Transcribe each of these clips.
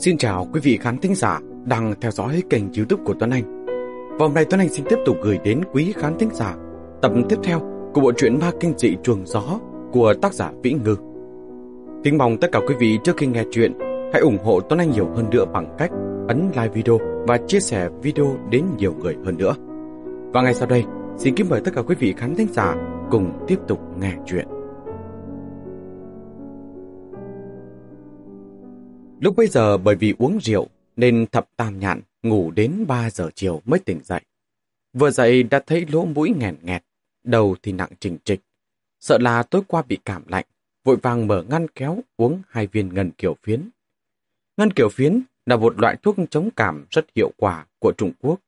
Xin chào quý vị khán thính giả đang theo dõi kênh youtube của Tuấn Anh. Và hôm nay Tuấn Anh xin tiếp tục gửi đến quý khán thính giả tập tiếp theo của bộ truyện ma kinh dị chuồng gió của tác giả Vĩ Ngư. Kính mong tất cả quý vị trước khi nghe chuyện hãy ủng hộ Tuấn Anh nhiều hơn nữa bằng cách ấn like video và chia sẻ video đến nhiều người hơn nữa. Và ngay sau đây, xin kính mời tất cả quý vị khán thính giả cùng tiếp tục nghe chuyện. Lúc bây giờ bởi vì uống rượu nên thập tam nhạn ngủ đến 3 giờ chiều mới tỉnh dậy. Vừa dậy đã thấy lỗ mũi nghẹn nghẹt, đầu thì nặng trình trịch. Sợ là tối qua bị cảm lạnh, vội vàng mở ngăn kéo uống hai viên ngân kiểu phiến. Ngân kiểu phiến là một loại thuốc chống cảm rất hiệu quả của Trung Quốc.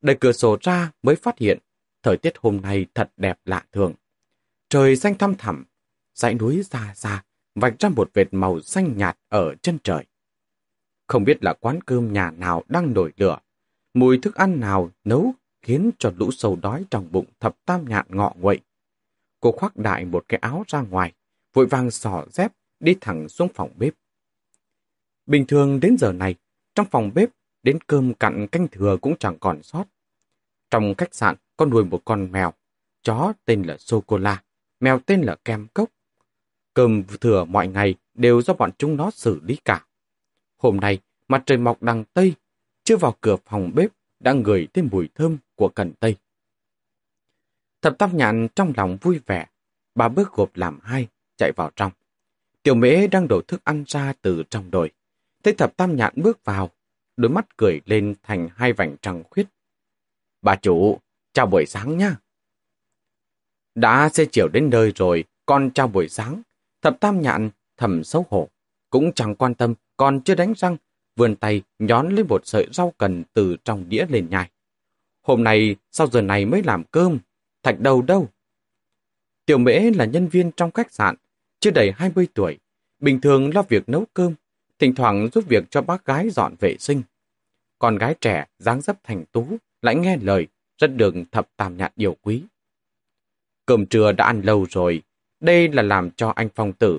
Đẩy cửa sổ ra mới phát hiện thời tiết hôm nay thật đẹp lạ thường. Trời xanh thăm thẳm, dãy núi xa xa vạch ra một vệt màu xanh nhạt ở chân trời. Không biết là quán cơm nhà nào đang nổi lửa, mùi thức ăn nào nấu khiến cho lũ sâu đói trong bụng thập tam nhạn ngọ nguậy. Cô khoác đại một cái áo ra ngoài, vội vàng sỏ dép, đi thẳng xuống phòng bếp. Bình thường đến giờ này, trong phòng bếp, đến cơm cặn canh thừa cũng chẳng còn sót. Trong khách sạn có nuôi một con mèo, chó tên là Sô-cô-la, mèo tên là Kem Cốc, Cơm thừa mọi ngày đều do bọn chúng nó xử lý cả. Hôm nay, mặt trời mọc đằng Tây, chưa vào cửa phòng bếp đã ngửi thấy mùi thơm của cần Tây. Thập tam nhạn trong lòng vui vẻ, bà bước gộp làm hai, chạy vào trong. Tiểu mễ đang đổ thức ăn ra từ trong đồi. Thấy thập tam nhạn bước vào, đôi mắt cười lên thành hai vành trăng khuyết. Bà chủ, chào buổi sáng nhá. Đã xe chiều đến nơi rồi, con chào buổi sáng, Thập tam nhạn thầm xấu hổ, cũng chẳng quan tâm, còn chưa đánh răng, vươn tay nhón lấy một sợi rau cần từ trong đĩa lên nhai. Hôm nay, sau giờ này mới làm cơm, thạch đầu đâu? Tiểu mễ là nhân viên trong khách sạn, chưa đầy 20 tuổi, bình thường lo việc nấu cơm, thỉnh thoảng giúp việc cho bác gái dọn vệ sinh. Con gái trẻ, dáng dấp thành tú, lại nghe lời, rất được thập tam nhạn yêu quý. Cơm trưa đã ăn lâu rồi, đây là làm cho anh Phong tử.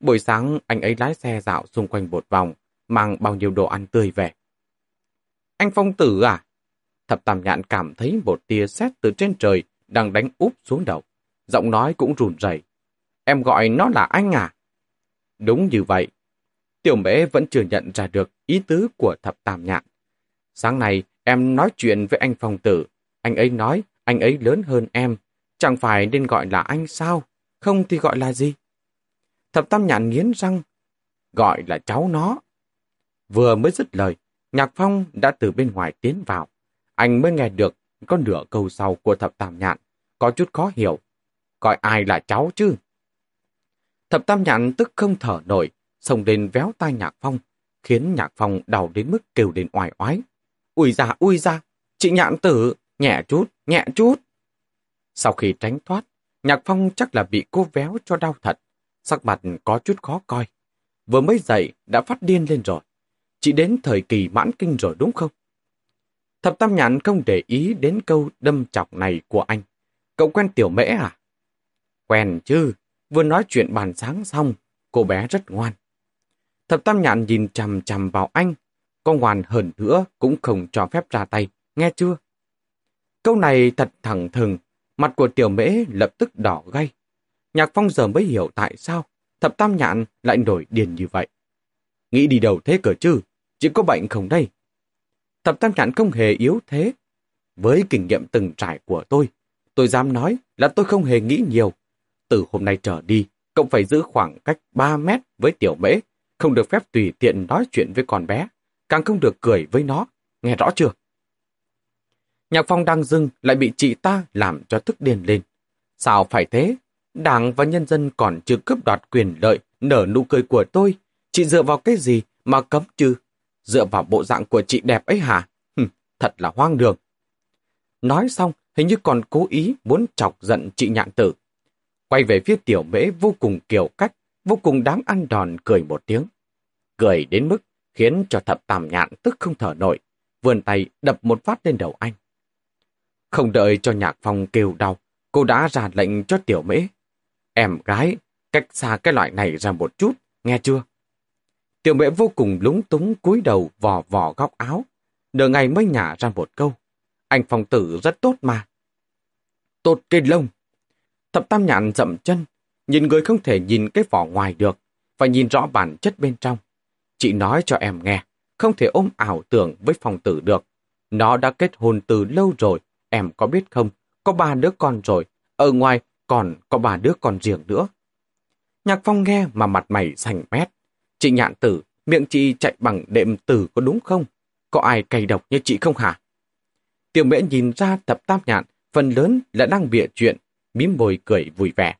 Buổi sáng anh ấy lái xe dạo xung quanh một vòng, mang bao nhiêu đồ ăn tươi về. Anh Phong tử à? Thập Tam Nhạn cảm thấy một tia sét từ trên trời đang đánh úp xuống đầu. Giọng nói cũng run rẩy. Em gọi nó là anh à? Đúng như vậy. Tiểu mễ vẫn chưa nhận ra được ý tứ của Thập Tam Nhạn. Sáng nay em nói chuyện với anh Phong tử. Anh ấy nói anh ấy lớn hơn em. Chẳng phải nên gọi là anh sao? Không thì gọi là gì? Thập tam nhạn nghiến răng, gọi là cháu nó. Vừa mới dứt lời, Nhạc Phong đã từ bên ngoài tiến vào. Anh mới nghe được có nửa câu sau của thập tam nhạn, có chút khó hiểu. Gọi ai là cháu chứ? Thập tam nhạn tức không thở nổi, xông lên véo tai Nhạc Phong, khiến Nhạc Phong đau đến mức kêu đến oai oái. Ui ra, ui ra, chị nhạn tử, nhẹ chút, nhẹ chút. Sau khi tránh thoát, Nhạc Phong chắc là bị cô véo cho đau thật, sắc mặt có chút khó coi. Vừa mới dậy đã phát điên lên rồi. Chỉ đến thời kỳ mãn kinh rồi đúng không? Thập Tam Nhãn không để ý đến câu đâm chọc này của anh. Cậu quen tiểu mễ à? Quen chứ, vừa nói chuyện bàn sáng xong, cô bé rất ngoan. Thập Tam Nhãn nhìn chằm chằm vào anh, con ngoan hơn nữa cũng không cho phép ra tay, nghe chưa? Câu này thật thẳng thừng, Mặt của tiểu mễ lập tức đỏ gay. Nhạc phong giờ mới hiểu tại sao thập tam nhạn lại nổi điền như vậy. Nghĩ đi đầu thế cờ chứ, chỉ có bệnh không đây. Thập tam nhạn không hề yếu thế. Với kinh nghiệm từng trải của tôi, tôi dám nói là tôi không hề nghĩ nhiều. Từ hôm nay trở đi, cậu phải giữ khoảng cách 3 mét với tiểu mễ, không được phép tùy tiện nói chuyện với con bé, càng không được cười với nó, nghe rõ chưa? Nhạc Phong đang dưng lại bị chị ta làm cho tức điên lên. Sao phải thế? Đảng và nhân dân còn chưa cướp đoạt quyền lợi, nở nụ cười của tôi. Chị dựa vào cái gì mà cấm chứ? Dựa vào bộ dạng của chị đẹp ấy hả? Hừm, thật là hoang đường. Nói xong, hình như còn cố ý muốn chọc giận chị nhạn tử. Quay về phía tiểu mễ vô cùng kiểu cách, vô cùng đáng ăn đòn cười một tiếng. Cười đến mức khiến cho thập tàm nhạn tức không thở nổi, vươn tay đập một phát lên đầu anh. Không đợi cho nhạc phong kêu đau, cô đã ra lệnh cho tiểu mễ. Em gái, cách xa cái loại này ra một chút, nghe chưa? Tiểu Mễ vô cùng lúng túng cúi đầu vò vò góc áo. Nửa ngày mới nhả ra một câu. Anh phong tử rất tốt mà. Tốt trên lông. Thập tam nhạn dậm chân. Nhìn người không thể nhìn cái vỏ ngoài được. Phải nhìn rõ bản chất bên trong. Chị nói cho em nghe. Không thể ôm ảo tưởng với phong tử được. Nó đã kết hôn từ lâu rồi. Em có biết không? Có ba đứa con rồi. Ở ngoài còn có ba đứa con riêng nữa. Nhạc phong nghe mà mặt mày xanh mét. Chị nhạn tử, miệng chị chạy bằng đệm tử có đúng không? Có ai cay độc như chị không hả? Tiểu mễ nhìn ra thập tam nhạn, phần lớn là đang bịa chuyện, mím môi cười vui vẻ.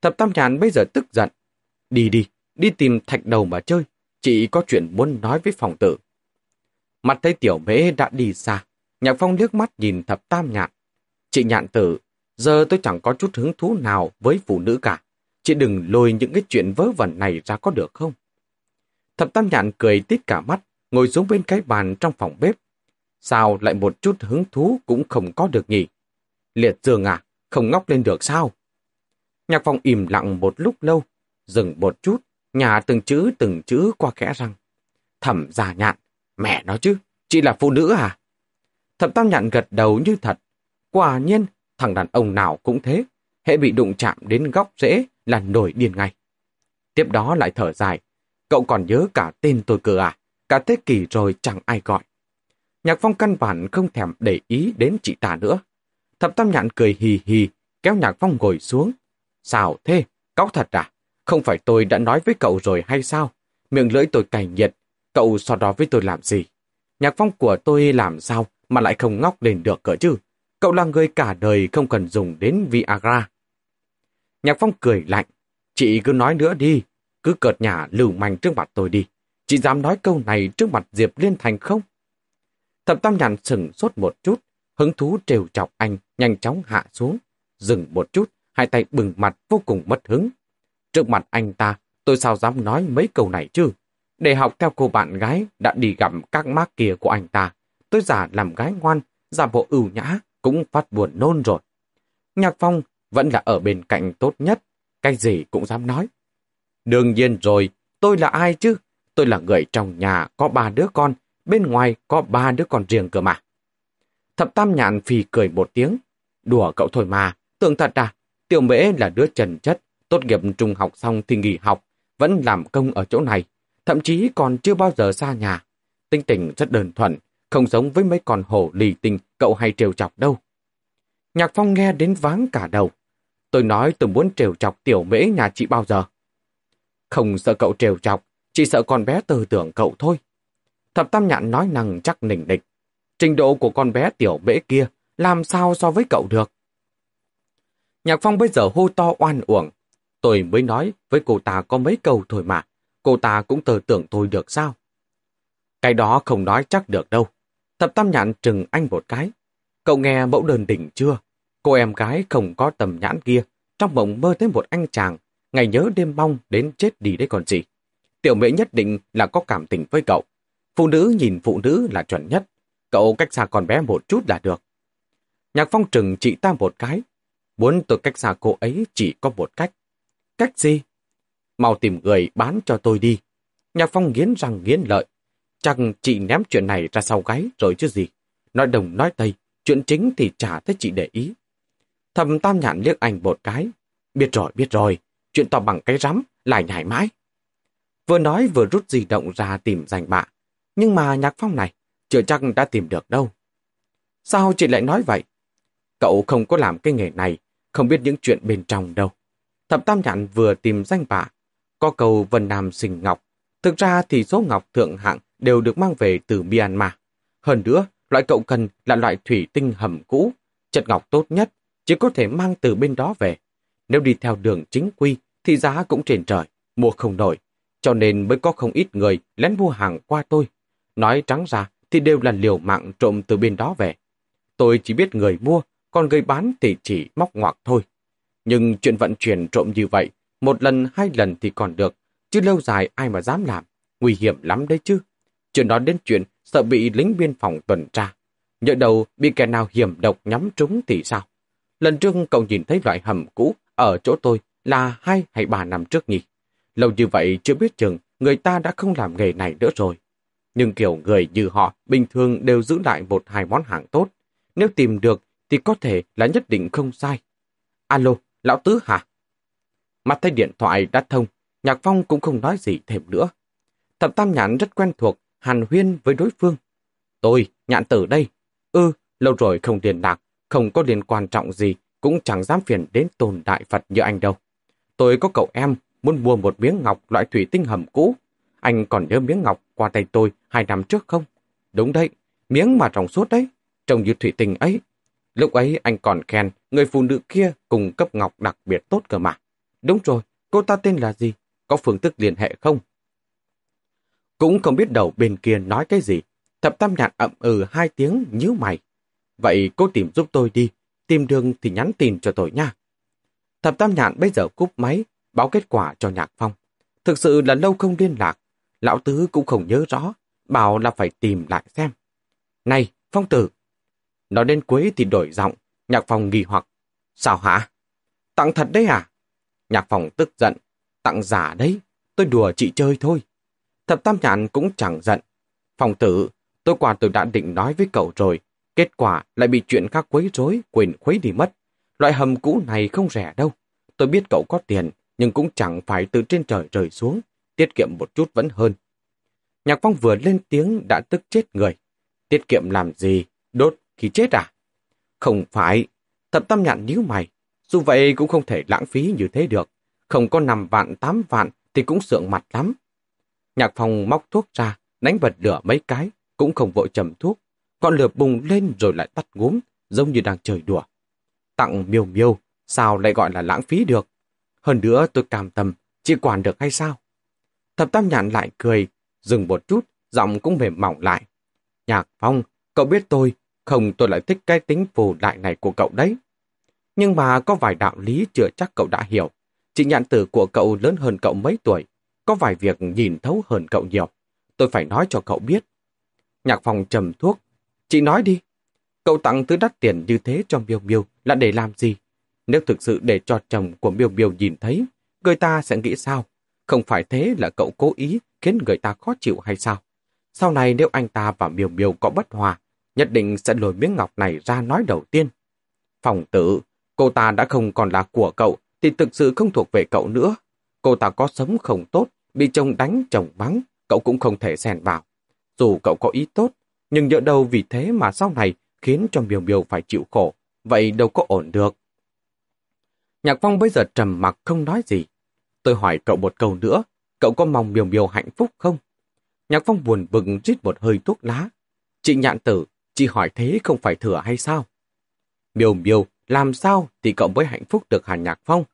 Thập tam nhạn bây giờ tức giận. Đi đi, đi tìm thạch đầu mà chơi. Chị có chuyện muốn nói với phòng tử. Mặt thấy tiểu mễ đã đi xa. Nhạc phong liếc mắt nhìn thập tam nhạn. Chị nhạn tử, giờ tôi chẳng có chút hứng thú nào với phụ nữ cả. Chị đừng lôi những cái chuyện vớ vẩn này ra có được không? Thập tam nhạn cười tít cả mắt, ngồi xuống bên cái bàn trong phòng bếp. Sao lại một chút hứng thú cũng không có được nhỉ? Liệt dương à, không ngóc lên được sao? Nhạc Phong im lặng một lúc lâu, dừng một chút, nhà từng chữ từng chữ qua khẽ răng. Thẩm già nhạn, mẹ nó chứ, chị là phụ nữ à? Thập tam nhạn gật đầu như thật. Quả nhiên, thằng đàn ông nào cũng thế, hệ bị đụng chạm đến góc rễ là nổi điên ngay. Tiếp đó lại thở dài, cậu còn nhớ cả tên tôi cơ à? Cả thế kỷ rồi chẳng ai gọi. Nhạc phong căn bản không thèm để ý đến chị ta nữa. Thập tam nhạn cười hì hì, kéo nhạc phong ngồi xuống. Sao thế? Cáo thật à? Không phải tôi đã nói với cậu rồi hay sao? Miệng lưỡi tôi cày nhiệt, cậu so đó với tôi làm gì? Nhạc phong của tôi làm sao mà lại không ngóc lên được cỡ chứ? Cậu là người cả đời không cần dùng đến Viagra. Nhạc phong cười lạnh. Chị cứ nói nữa đi, cứ cợt nhà lưu manh trước mặt tôi đi. Chị dám nói câu này trước mặt Diệp Liên Thành không? Thập Tam Nhàn sừng sốt một chút, hứng thú trêu chọc anh, nhanh chóng hạ xuống. Dừng một chút, hai tay bừng mặt vô cùng mất hứng. Trước mặt anh ta, tôi sao dám nói mấy câu này chứ? Để học theo cô bạn gái đã đi gặp các mác kia của anh ta. Tôi giả làm gái ngoan, giả bộ ưu nhã, cũng phát buồn nôn rồi. Nhạc Phong vẫn là ở bên cạnh tốt nhất, cái gì cũng dám nói. Đương nhiên rồi, tôi là ai chứ? Tôi là người trong nhà có ba đứa con, bên ngoài có ba đứa con riêng cơ mà. Thập tam nhạn phì cười một tiếng. Đùa cậu thôi mà, tưởng thật à? Tiểu mễ là đứa trần chất, tốt nghiệp trung học xong thì nghỉ học, vẫn làm công ở chỗ này, thậm chí còn chưa bao giờ xa nhà. Tinh tình rất đơn thuần, không giống với mấy con hổ lì tình cậu hay trêu chọc đâu. Nhạc Phong nghe đến váng cả đầu. Tôi nói tôi muốn trêu chọc tiểu mễ nhà chị bao giờ. Không sợ cậu trêu chọc, chỉ sợ con bé tư tưởng cậu thôi. Thập Tam Nhạn nói năng chắc nỉnh địch. Trình độ của con bé tiểu mễ kia làm sao so với cậu được? Nhạc Phong bây giờ hô to oan uổng. Tôi mới nói với cô ta có mấy câu thôi mà. Cô ta cũng tờ tưởng tôi được sao? Cái đó không nói chắc được đâu. Thập Tam Nhạn trừng anh một cái. Cậu nghe mẫu đơn đỉnh chưa? Cô em gái không có tầm nhãn kia, trong mộng mơ thấy một anh chàng, ngày nhớ đêm mong đến chết đi đấy còn gì. Tiểu mễ nhất định là có cảm tình với cậu. Phụ nữ nhìn phụ nữ là chuẩn nhất. Cậu cách xa con bé một chút là được. Nhạc phong trừng chị ta một cái. Muốn tôi cách xa cô ấy chỉ có một cách. Cách gì? Mau tìm người bán cho tôi đi. Nhạc phong nghiến răng nghiến lợi. Chắc chị ném chuyện này ra sau gáy rồi chứ gì. Nói đồng nói tây, chuyện chính thì chả thấy chị để ý. Thầm tam nhạn liếc anh một cái. Biết rồi, biết rồi, chuyện to bằng cái rắm, lại nhảy mãi. Vừa nói vừa rút di động ra tìm danh bạ. Nhưng mà nhạc phong này, chưa chắc đã tìm được đâu. Sao chị lại nói vậy? Cậu không có làm cái nghề này, không biết những chuyện bên trong đâu. Thập Tam Nhạn vừa tìm danh bạ, có cầu Vân Nam sinh ngọc. Thực ra thì số ngọc thượng hạng đều được mang về từ Myanmar. Hơn nữa, loại cậu cần là loại thủy tinh hầm cũ, chất ngọc tốt nhất, chỉ có thể mang từ bên đó về. Nếu đi theo đường chính quy thì giá cũng trên trời, mua không nổi. Cho nên mới có không ít người lén mua hàng qua tôi. Nói trắng ra thì đều là liều mạng trộm từ bên đó về. Tôi chỉ biết người mua, còn người bán thì chỉ móc ngoặc thôi. Nhưng chuyện vận chuyển trộm như vậy, một lần hai lần thì còn được, chứ lâu dài ai mà dám làm, nguy hiểm lắm đấy chứ chưa nói đến chuyện sợ bị lính biên phòng tuần tra. Nhỡ đầu bị kẻ nào hiểm độc nhắm trúng thì sao? Lần trước cậu nhìn thấy loại hầm cũ ở chỗ tôi là hai hay ba năm trước nhỉ? Lâu như vậy chưa biết chừng người ta đã không làm nghề này nữa rồi. Nhưng kiểu người như họ bình thường đều giữ lại một hai món hàng tốt. Nếu tìm được thì có thể là nhất định không sai. Alo, lão tứ hả? Mặt thấy điện thoại đã thông, Nhạc Phong cũng không nói gì thêm nữa. Thập Tam Nhãn rất quen thuộc, hàn huyên với đối phương. Tôi, nhạn tử đây. Ừ, lâu rồi không liên lạc, không có liên quan trọng gì, cũng chẳng dám phiền đến tồn đại Phật như anh đâu. Tôi có cậu em, muốn mua một miếng ngọc loại thủy tinh hầm cũ. Anh còn nhớ miếng ngọc qua tay tôi hai năm trước không? Đúng đấy, miếng mà trong suốt đấy, trông như thủy tinh ấy. Lúc ấy anh còn khen người phụ nữ kia cùng cấp ngọc đặc biệt tốt cơ mà. Đúng rồi, cô ta tên là gì? Có phương thức liên hệ không? Cũng không biết đầu bên kia nói cái gì. Thập tam nhạn ậm ừ hai tiếng nhíu mày. Vậy cô tìm giúp tôi đi. Tìm đường thì nhắn tin cho tôi nha. Thập tam nhạn bây giờ cúp máy, báo kết quả cho Nhạc Phong. Thực sự là lâu không liên lạc. Lão Tứ cũng không nhớ rõ. Bảo là phải tìm lại xem. Này, Phong tử! Nói đến cuối thì đổi giọng. Nhạc Phong nghi hoặc. Sao hả? Tặng thật đấy à? Nhạc Phong tức giận. Tặng giả đấy. Tôi đùa chị chơi thôi. Thập Tam Nhạn cũng chẳng giận. Phòng tử, tôi qua tôi đã định nói với cậu rồi. Kết quả lại bị chuyện khác quấy rối, quên khuấy đi mất. Loại hầm cũ này không rẻ đâu. Tôi biết cậu có tiền, nhưng cũng chẳng phải từ trên trời rơi xuống. Tiết kiệm một chút vẫn hơn. Nhạc Phong vừa lên tiếng đã tức chết người. Tiết kiệm làm gì? Đốt khi chết à? Không phải. Thập Tam Nhạn nhíu mày. Dù vậy cũng không thể lãng phí như thế được. Không có 5 vạn, 8 vạn thì cũng sượng mặt lắm. Nhạc phòng móc thuốc ra, đánh bật lửa mấy cái, cũng không vội chầm thuốc. Ngọn lửa bùng lên rồi lại tắt ngúm, giống như đang chơi đùa. Tặng miêu miêu, sao lại gọi là lãng phí được? Hơn nữa tôi cam tâm, chỉ quản được hay sao? Thập Tam Nhạn lại cười, dừng một chút, giọng cũng mềm mỏng lại. Nhạc Phong, cậu biết tôi, không tôi lại thích cái tính phù lại này của cậu đấy. Nhưng mà có vài đạo lý chưa chắc cậu đã hiểu. Chị nhạn tử của cậu lớn hơn cậu mấy tuổi, có vài việc nhìn thấu hơn cậu nhiều. Tôi phải nói cho cậu biết. Nhạc phòng trầm thuốc. Chị nói đi. Cậu tặng thứ đắt tiền như thế cho Miêu Miêu là để làm gì? Nếu thực sự để cho chồng của Miêu Miêu nhìn thấy, người ta sẽ nghĩ sao? Không phải thế là cậu cố ý khiến người ta khó chịu hay sao? Sau này nếu anh ta và Miêu Miêu có bất hòa, nhất định sẽ lôi miếng ngọc này ra nói đầu tiên. Phòng tử, cô ta đã không còn là của cậu, thì thực sự không thuộc về cậu nữa. Cô ta có sống không tốt, bị chồng đánh chồng mắng, cậu cũng không thể xen vào. Dù cậu có ý tốt, nhưng nhỡ đâu vì thế mà sau này khiến cho Miêu Miêu phải chịu khổ, vậy đâu có ổn được. Nhạc Phong bây giờ trầm mặc không nói gì. Tôi hỏi cậu một câu nữa, cậu có mong Miêu Miêu hạnh phúc không? Nhạc Phong buồn bực rít một hơi thuốc lá. Chị nhạn tử, chị hỏi thế không phải thừa hay sao? Miêu Miêu, làm sao thì cậu mới hạnh phúc được Hà Nhạc Phong?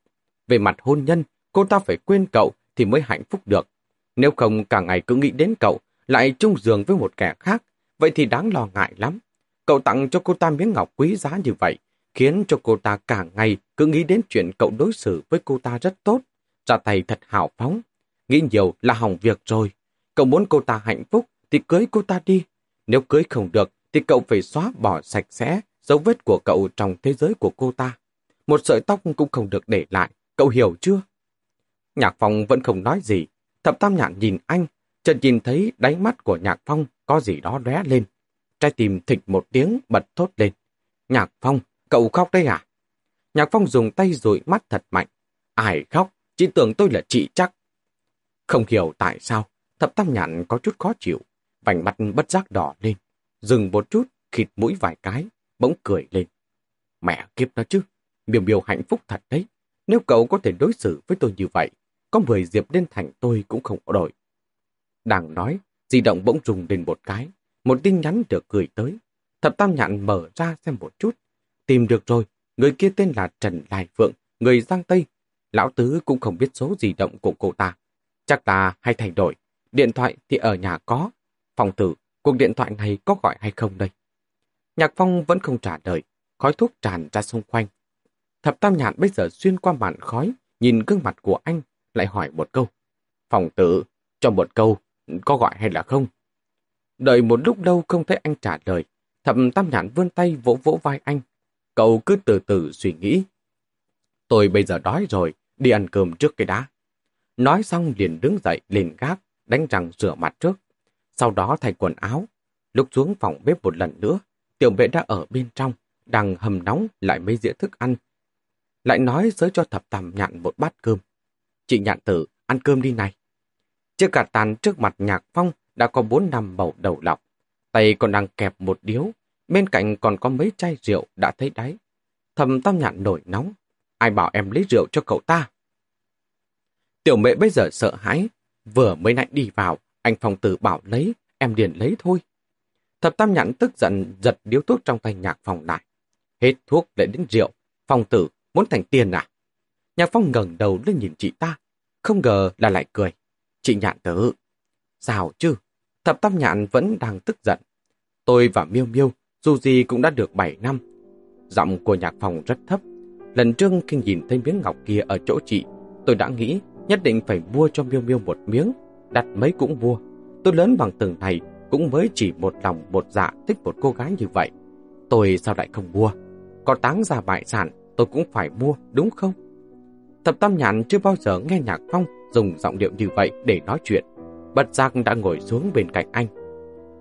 Về mặt hôn nhân, cô ta phải quên cậu thì mới hạnh phúc được. Nếu không cả ngày cứ nghĩ đến cậu, lại chung giường với một kẻ khác, vậy thì đáng lo ngại lắm. Cậu tặng cho cô ta miếng ngọc quý giá như vậy, khiến cho cô ta cả ngày cứ nghĩ đến chuyện cậu đối xử với cô ta rất tốt, ra tay thật hào phóng. Nghĩ nhiều là hỏng việc rồi. Cậu muốn cô ta hạnh phúc thì cưới cô ta đi. Nếu cưới không được thì cậu phải xóa bỏ sạch sẽ dấu vết của cậu trong thế giới của cô ta. Một sợi tóc cũng không được để lại, cậu hiểu chưa? Nhạc Phong vẫn không nói gì. Thập Tam Nhạn nhìn anh, chợt nhìn thấy đáy mắt của Nhạc Phong có gì đó lóe lên. Trái tim thịch một tiếng bật thốt lên. Nhạc Phong, cậu khóc đấy à? Nhạc Phong dùng tay dụi mắt thật mạnh. Ai khóc? Chỉ tưởng tôi là chị chắc. Không hiểu tại sao, thập tam nhạn có chút khó chịu. Vành mặt bất giác đỏ lên. Dừng một chút, khịt mũi vài cái, bỗng cười lên. Mẹ kiếp nó chứ, miều miều hạnh phúc thật đấy. Nếu cậu có thể đối xử với tôi như vậy, có mười diệp lên thành tôi cũng không đổi. Đang nói, di động bỗng rùng lên một cái, một tin nhắn được gửi tới. Thập Tam Nhạn mở ra xem một chút. Tìm được rồi, người kia tên là Trần Lai Phượng, người Giang Tây. Lão Tứ cũng không biết số di động của cô ta. Chắc là hay thay đổi. Điện thoại thì ở nhà có. Phòng tử, cuộc điện thoại này có gọi hay không đây? Nhạc Phong vẫn không trả lời, khói thuốc tràn ra xung quanh. Thập Tam Nhạn bây giờ xuyên qua màn khói, nhìn gương mặt của anh, lại hỏi một câu. Phòng tử, cho một câu, có gọi hay là không? Đợi một lúc lâu không thấy anh trả lời, thầm tam nhãn vươn tay vỗ vỗ vai anh. Cậu cứ từ từ suy nghĩ. Tôi bây giờ đói rồi, đi ăn cơm trước cái đá. Nói xong liền đứng dậy lên gác, đánh răng rửa mặt trước. Sau đó thay quần áo. Lúc xuống phòng bếp một lần nữa, tiểu vệ đã ở bên trong, đang hầm nóng lại mấy dĩa thức ăn. Lại nói giới cho thập tầm nhạn một bát cơm. Chị nhạn tử, ăn cơm đi này. Chiếc gạt tàn trước mặt nhạc phong đã có bốn năm màu đầu lọc. Tay còn đang kẹp một điếu, bên cạnh còn có mấy chai rượu đã thấy đáy. Thầm tam nhạn nổi nóng. Ai bảo em lấy rượu cho cậu ta? Tiểu mẹ bây giờ sợ hãi. Vừa mới nãy đi vào, anh phòng tử bảo lấy, em liền lấy thôi. Thập tam nhạn tức giận giật điếu thuốc trong tay nhạc phòng lại. Hết thuốc lại đến rượu. Phòng tử, muốn thành tiền à? Nhạc phong ngẩng đầu lên nhìn chị ta. Không ngờ là lại cười. Chị nhạn tử. Sao chứ? Thập tam nhạn vẫn đang tức giận. Tôi và Miêu Miêu dù gì cũng đã được 7 năm. Giọng của nhạc phòng rất thấp. Lần trước khi nhìn thấy miếng ngọc kia ở chỗ chị, tôi đã nghĩ nhất định phải mua cho Miêu Miêu một miếng. Đặt mấy cũng mua. Tôi lớn bằng từng này cũng mới chỉ một lòng một dạ thích một cô gái như vậy. Tôi sao lại không mua? Có táng ra bại sản, tôi cũng phải mua, đúng không? Thập Tam Nhạn chưa bao giờ nghe Nhạc Phong dùng giọng điệu như vậy để nói chuyện. Bất giác đã ngồi xuống bên cạnh anh.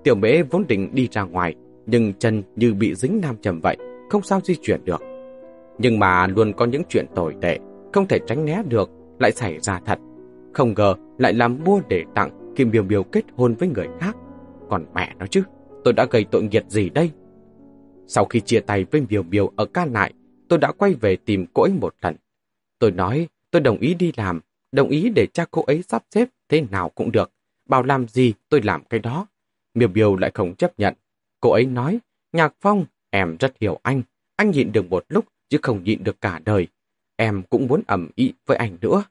Tiểu mễ vốn định đi ra ngoài, nhưng chân như bị dính nam chầm vậy, không sao di chuyển được. Nhưng mà luôn có những chuyện tồi tệ, không thể tránh né được, lại xảy ra thật. Không ngờ lại làm mua để tặng Kim Biêu Biêu kết hôn với người khác. Còn mẹ nó chứ, tôi đã gây tội nghiệt gì đây? Sau khi chia tay với Biêu Biêu ở ca nại, tôi đã quay về tìm cô ấy một lần. Tôi nói tôi đồng ý đi làm, đồng ý để cha cô ấy sắp xếp thế nào cũng được. Bảo làm gì tôi làm cái đó. Miêu Biêu lại không chấp nhận. Cô ấy nói, Nhạc Phong, em rất hiểu anh. Anh nhịn được một lúc chứ không nhịn được cả đời. Em cũng muốn ẩm ý với anh nữa.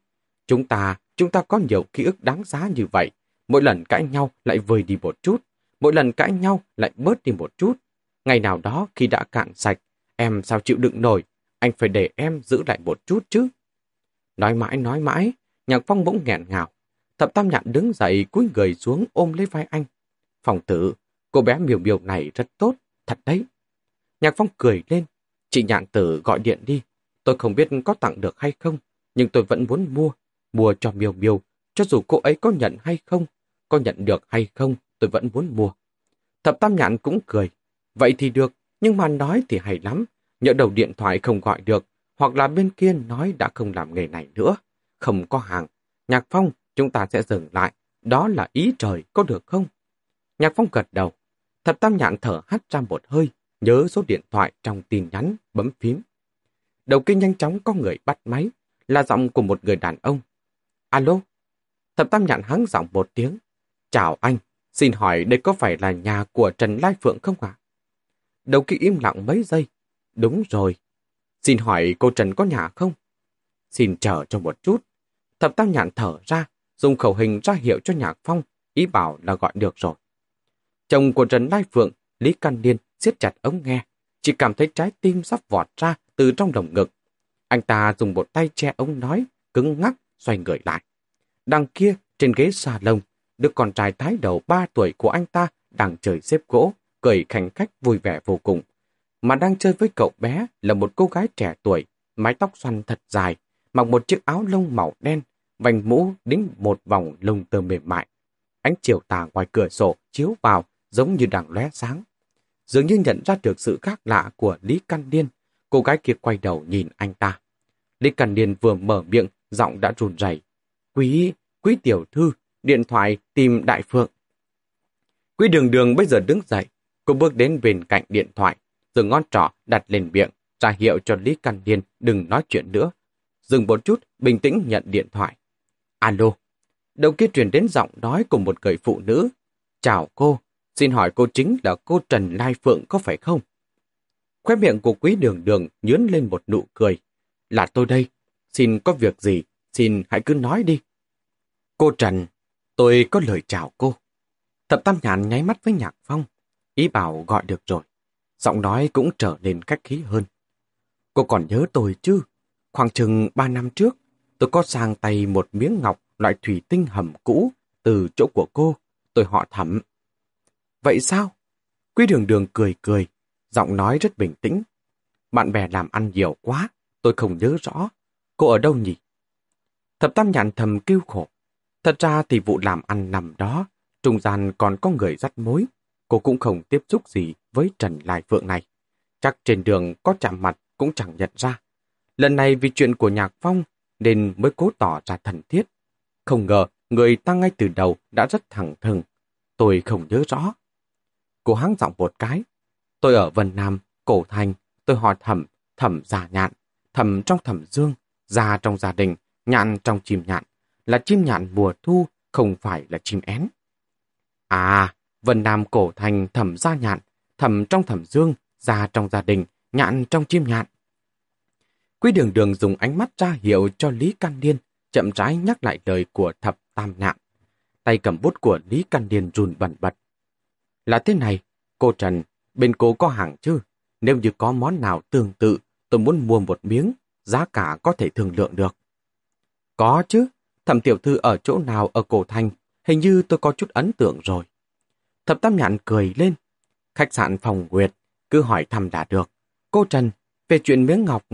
Chúng ta, chúng ta có nhiều ký ức đáng giá như vậy. Mỗi lần cãi nhau lại vơi đi một chút. Mỗi lần cãi nhau lại bớt đi một chút. Ngày nào đó khi đã cạn sạch, em sao chịu đựng nổi. Anh phải để em giữ lại một chút chứ. Nói mãi nói mãi, Nhạc Phong bỗng nghẹn ngào. Thập Tam Nhạn đứng dậy cúi người xuống ôm lấy vai anh. Phòng tử, cô bé miều miều này rất tốt, thật đấy. Nhạc Phong cười lên. Chị Nhạn Tử gọi điện đi. Tôi không biết có tặng được hay không, nhưng tôi vẫn muốn mua. Mua cho miều miều, cho dù cô ấy có nhận hay không, có nhận được hay không, tôi vẫn muốn mua. Thập Tam Nhạn cũng cười. Vậy thì được, nhưng mà nói thì hay lắm. Nhỡ đầu điện thoại không gọi được, hoặc là bên kia nói đã không làm nghề này nữa. Không có hàng. Nhạc Phong, chúng ta sẽ dừng lại. Đó là ý trời, có được không? Nhạc Phong gật đầu. Thập Tam Nhạn thở hắt ra một hơi, nhớ số điện thoại trong tin nhắn, bấm phím. Đầu kia nhanh chóng có người bắt máy, là giọng của một người đàn ông. Alo? Thập Tam Nhạn hắng giọng một tiếng. Chào anh, xin hỏi đây có phải là nhà của Trần Lai Phượng không ạ? Đầu kia im lặng mấy giây. Đúng rồi. Xin hỏi cô Trần có nhà không? Xin chờ cho một chút. Thập Tam Nhạn thở ra, dùng khẩu hình ra hiệu cho Nhạc Phong, ý bảo là gọi được rồi. Chồng của Trần Lai Phượng, Lý Căn Niên, siết chặt ống nghe, chỉ cảm thấy trái tim sắp vọt ra từ trong lồng ngực. Anh ta dùng một tay che ống nói, cứng ngắc, xoay người lại. Đằng kia, trên ghế xà lông, đứa con trai thái đầu ba tuổi của anh ta đang chơi xếp gỗ, cười khảnh khách vui vẻ vô cùng. Mà đang chơi với cậu bé là một cô gái trẻ tuổi, mái tóc xoăn thật dài, mặc một chiếc áo lông màu đen, vành mũ đính một vòng lông tơ mềm mại. Ánh chiều tà ngoài cửa sổ chiếu vào, giống như đang lóe sáng. Dường như nhận ra được sự khác lạ của Lý Căn Điên, cô gái kia quay đầu nhìn anh ta. Lý Căn Điên vừa mở miệng, giọng đã run rẩy. Quý, quý tiểu thư, điện thoại tìm Đại Phượng. Quý đường đường bây giờ đứng dậy, cô bước đến bên cạnh điện thoại, dùng ngón trỏ đặt lên miệng, ra hiệu cho Lý Căn Điên đừng nói chuyện nữa. Dừng một chút, bình tĩnh nhận điện thoại. Alo. Đầu kia truyền đến giọng nói của một người phụ nữ. Chào cô, Xin hỏi cô chính là cô Trần Lai Phượng có phải không? Khóe miệng của quý đường đường nhướn lên một nụ cười. Là tôi đây. Xin có việc gì? Xin hãy cứ nói đi. Cô Trần, tôi có lời chào cô. Thập Tam Nhàn nháy mắt với Nhạc Phong. Ý bảo gọi được rồi. Giọng nói cũng trở nên cách khí hơn. Cô còn nhớ tôi chứ? Khoảng chừng ba năm trước, tôi có sang tay một miếng ngọc loại thủy tinh hầm cũ từ chỗ của cô. Tôi họ thẩm Vậy sao? Quý đường đường cười cười, giọng nói rất bình tĩnh. Bạn bè làm ăn nhiều quá, tôi không nhớ rõ. Cô ở đâu nhỉ? Thập tam nhạn thầm kêu khổ. Thật ra thì vụ làm ăn nằm đó, trung gian còn có người dắt mối. Cô cũng không tiếp xúc gì với Trần Lai Phượng này. Chắc trên đường có chạm mặt cũng chẳng nhận ra. Lần này vì chuyện của Nhạc Phong nên mới cố tỏ ra thần thiết. Không ngờ người ta ngay từ đầu đã rất thẳng thừng. Tôi không nhớ rõ. Cô hắng giọng một cái. Tôi ở Vân Nam, Cổ Thành, tôi hỏi thẩm, thẩm già nhạn, thẩm trong thẩm dương, già trong gia đình, nhạn trong chim nhạn, là chim nhạn mùa thu, không phải là chim én. À, Vân Nam Cổ Thành thẩm gia nhạn, thẩm trong thẩm dương, già trong gia đình, nhạn trong chim nhạn. Quý đường đường dùng ánh mắt ra hiệu cho Lý Can Điên, chậm rãi nhắc lại lời của thập tam nhạn. Tay cầm bút của Lý Can Điên run bẩn bật. Là thế này, cô Trần, bên cô có hàng chứ? Nếu như có món nào tương tự, tôi muốn mua một miếng, giá cả có thể thương lượng được. Có chứ, thẩm tiểu thư ở chỗ nào ở cổ thành, hình như tôi có chút ấn tượng rồi. Thập tam nhạn cười lên. Khách sạn phòng Nguyệt, cứ hỏi thăm đã được. Cô Trần, về chuyện miếng ngọc...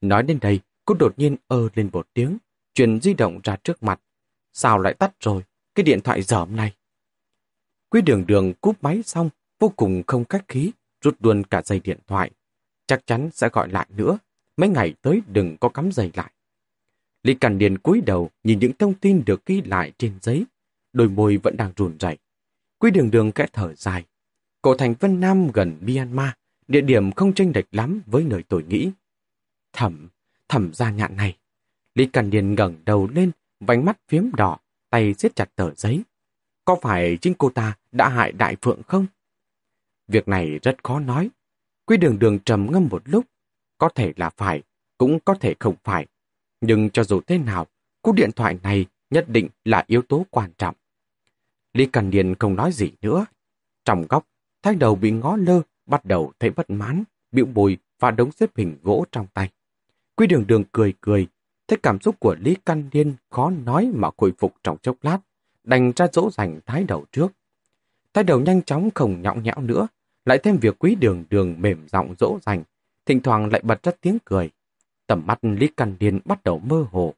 Nói đến đây, cô đột nhiên ơ lên một tiếng, chuyển di động ra trước mặt. Sao lại tắt rồi, cái điện thoại dởm này? Quý đường đường cúp máy xong, vô cùng không cách khí, rút luôn cả dây điện thoại. Chắc chắn sẽ gọi lại nữa, mấy ngày tới đừng có cắm dây lại. Lý Càn Điền cúi đầu nhìn những thông tin được ghi lại trên giấy, đôi môi vẫn đang run rẩy. Quý đường đường kẽ thở dài. Cổ thành Vân Nam gần Myanmar, địa điểm không tranh lệch lắm với nơi tôi nghĩ. Thẩm, thẩm ra nhạn này. Lý Cần Điền ngẩng đầu lên, vánh mắt phiếm đỏ, tay siết chặt tờ giấy. Có phải chính cô ta đã hại đại phượng không? Việc này rất khó nói. Quy đường đường trầm ngâm một lúc. Có thể là phải, cũng có thể không phải. Nhưng cho dù thế nào, cú điện thoại này nhất định là yếu tố quan trọng. Lý Cần Điền không nói gì nữa. Trong góc, thái đầu bị ngó lơ, bắt đầu thấy bất mãn, bĩu bùi và đống xếp hình gỗ trong tay. Quy đường đường cười cười, thấy cảm xúc của Lý Căn Điên khó nói mà khôi phục trong chốc lát, đành ra dỗ dành thái đầu trước. Thái đầu nhanh chóng không nhõng nhẽo nữa, lại thêm việc quý đường đường mềm giọng dỗ dành, thỉnh thoảng lại bật ra tiếng cười. Tầm mắt Lý Căn Điên bắt đầu mơ hồ.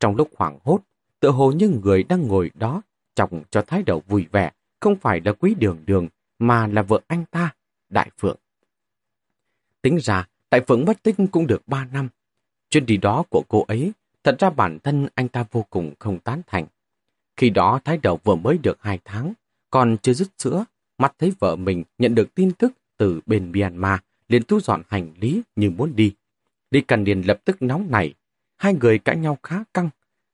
Trong lúc hoảng hốt, tựa hồ như người đang ngồi đó chọc cho thái đầu vui vẻ, không phải là quý đường đường, mà là vợ anh ta, Đại Phượng. Tính ra, Đại Phượng mất tích cũng được ba năm. Chuyến đi đó của cô ấy, thật ra bản thân anh ta vô cùng không tán thành. Khi đó thái đầu vừa mới được hai tháng, còn chưa dứt sữa, mắt thấy vợ mình nhận được tin tức từ bên Myanmar, liền thu dọn hành lý như muốn đi. đi cần Điền lập tức nóng nảy, hai người cãi nhau khá căng.